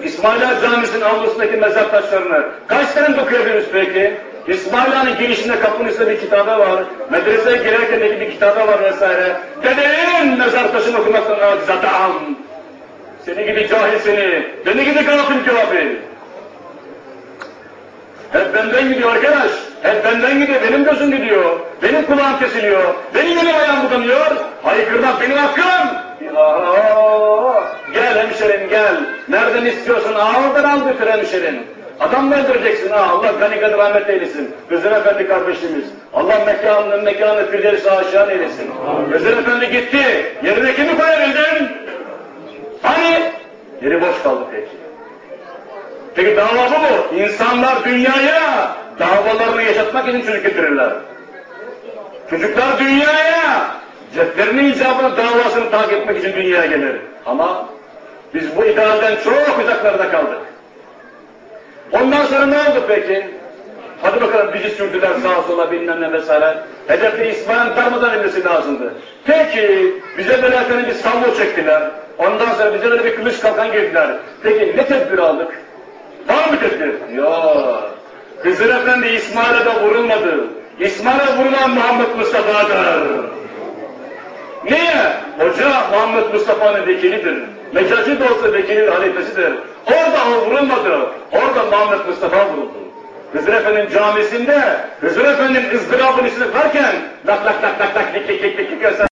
İsmail Ağa Camisi'nin avlusundaki mezar taşlarını kaç tane dokuyabiliriz peki? İsmail Ağa'nın girişinde kapının üstünde bir kitabı var. Medreseye girerken bir kitabı var vesaire. Dedenin mezar taşını okumaktan aciz adam. Seni gibi cahil seni, beni gibi gafil gafil. Hep benden gidiyor arkadaş. Hep benden gidiyor, benim gözüm gidiyor. Benim kulağım kesiliyor. Benim elim ayağım budanıyor. Haykırmak benim hakkım. Aa, gel hemşerim gel. Nereden istiyorsun? Aa oradan al götür hemşerim. Adam mı öldüreceksin? Aa, Allah gani gani rahmet eylesin. Hızır Efendi kardeşimiz. Allah mekanını mekanı firdevs aşağı eylesin. Hızır Efendi gitti. Yerine kimi koyabildin? Hani? Yeri boş kaldı peki. Peki dava bu mu? İnsanlar dünyaya davalarını yaşatmak için çocuk getirirler. Çocuklar dünyaya ceplerinin icabını davasını takip etmek için dünyaya gelir. Ama biz bu idealden çok uzaklarda kaldık. Ondan sonra ne oldu peki? Hadi bakalım bizi sürdüler sağa sola bilmem ne vesaire. Hedefte İsmail'in darmadan inmesi lazımdı. Peki bize böyle bir salvo çektiler. Ondan sonra bize böyle bir kılıç kalkan girdiler. Peki ne tedbir aldık? Var mı tedbir? Yok. Hızır Efendi İsmail'e de vurulmadı. İsmail'e vurulan Muhammed Mustafa'dır. Niye? Hoca Muhammed Mustafa'nın vekilidir. Mecazi de olsa vekilin halifesidir. Orada o vurulmadı. Orada Muhammed Mustafa vuruldu. Hızır Efendi'nin camisinde Hızır Efendi'nin ızdırabını sınıflarken lak lak lak lak lak lik lik lik lik lik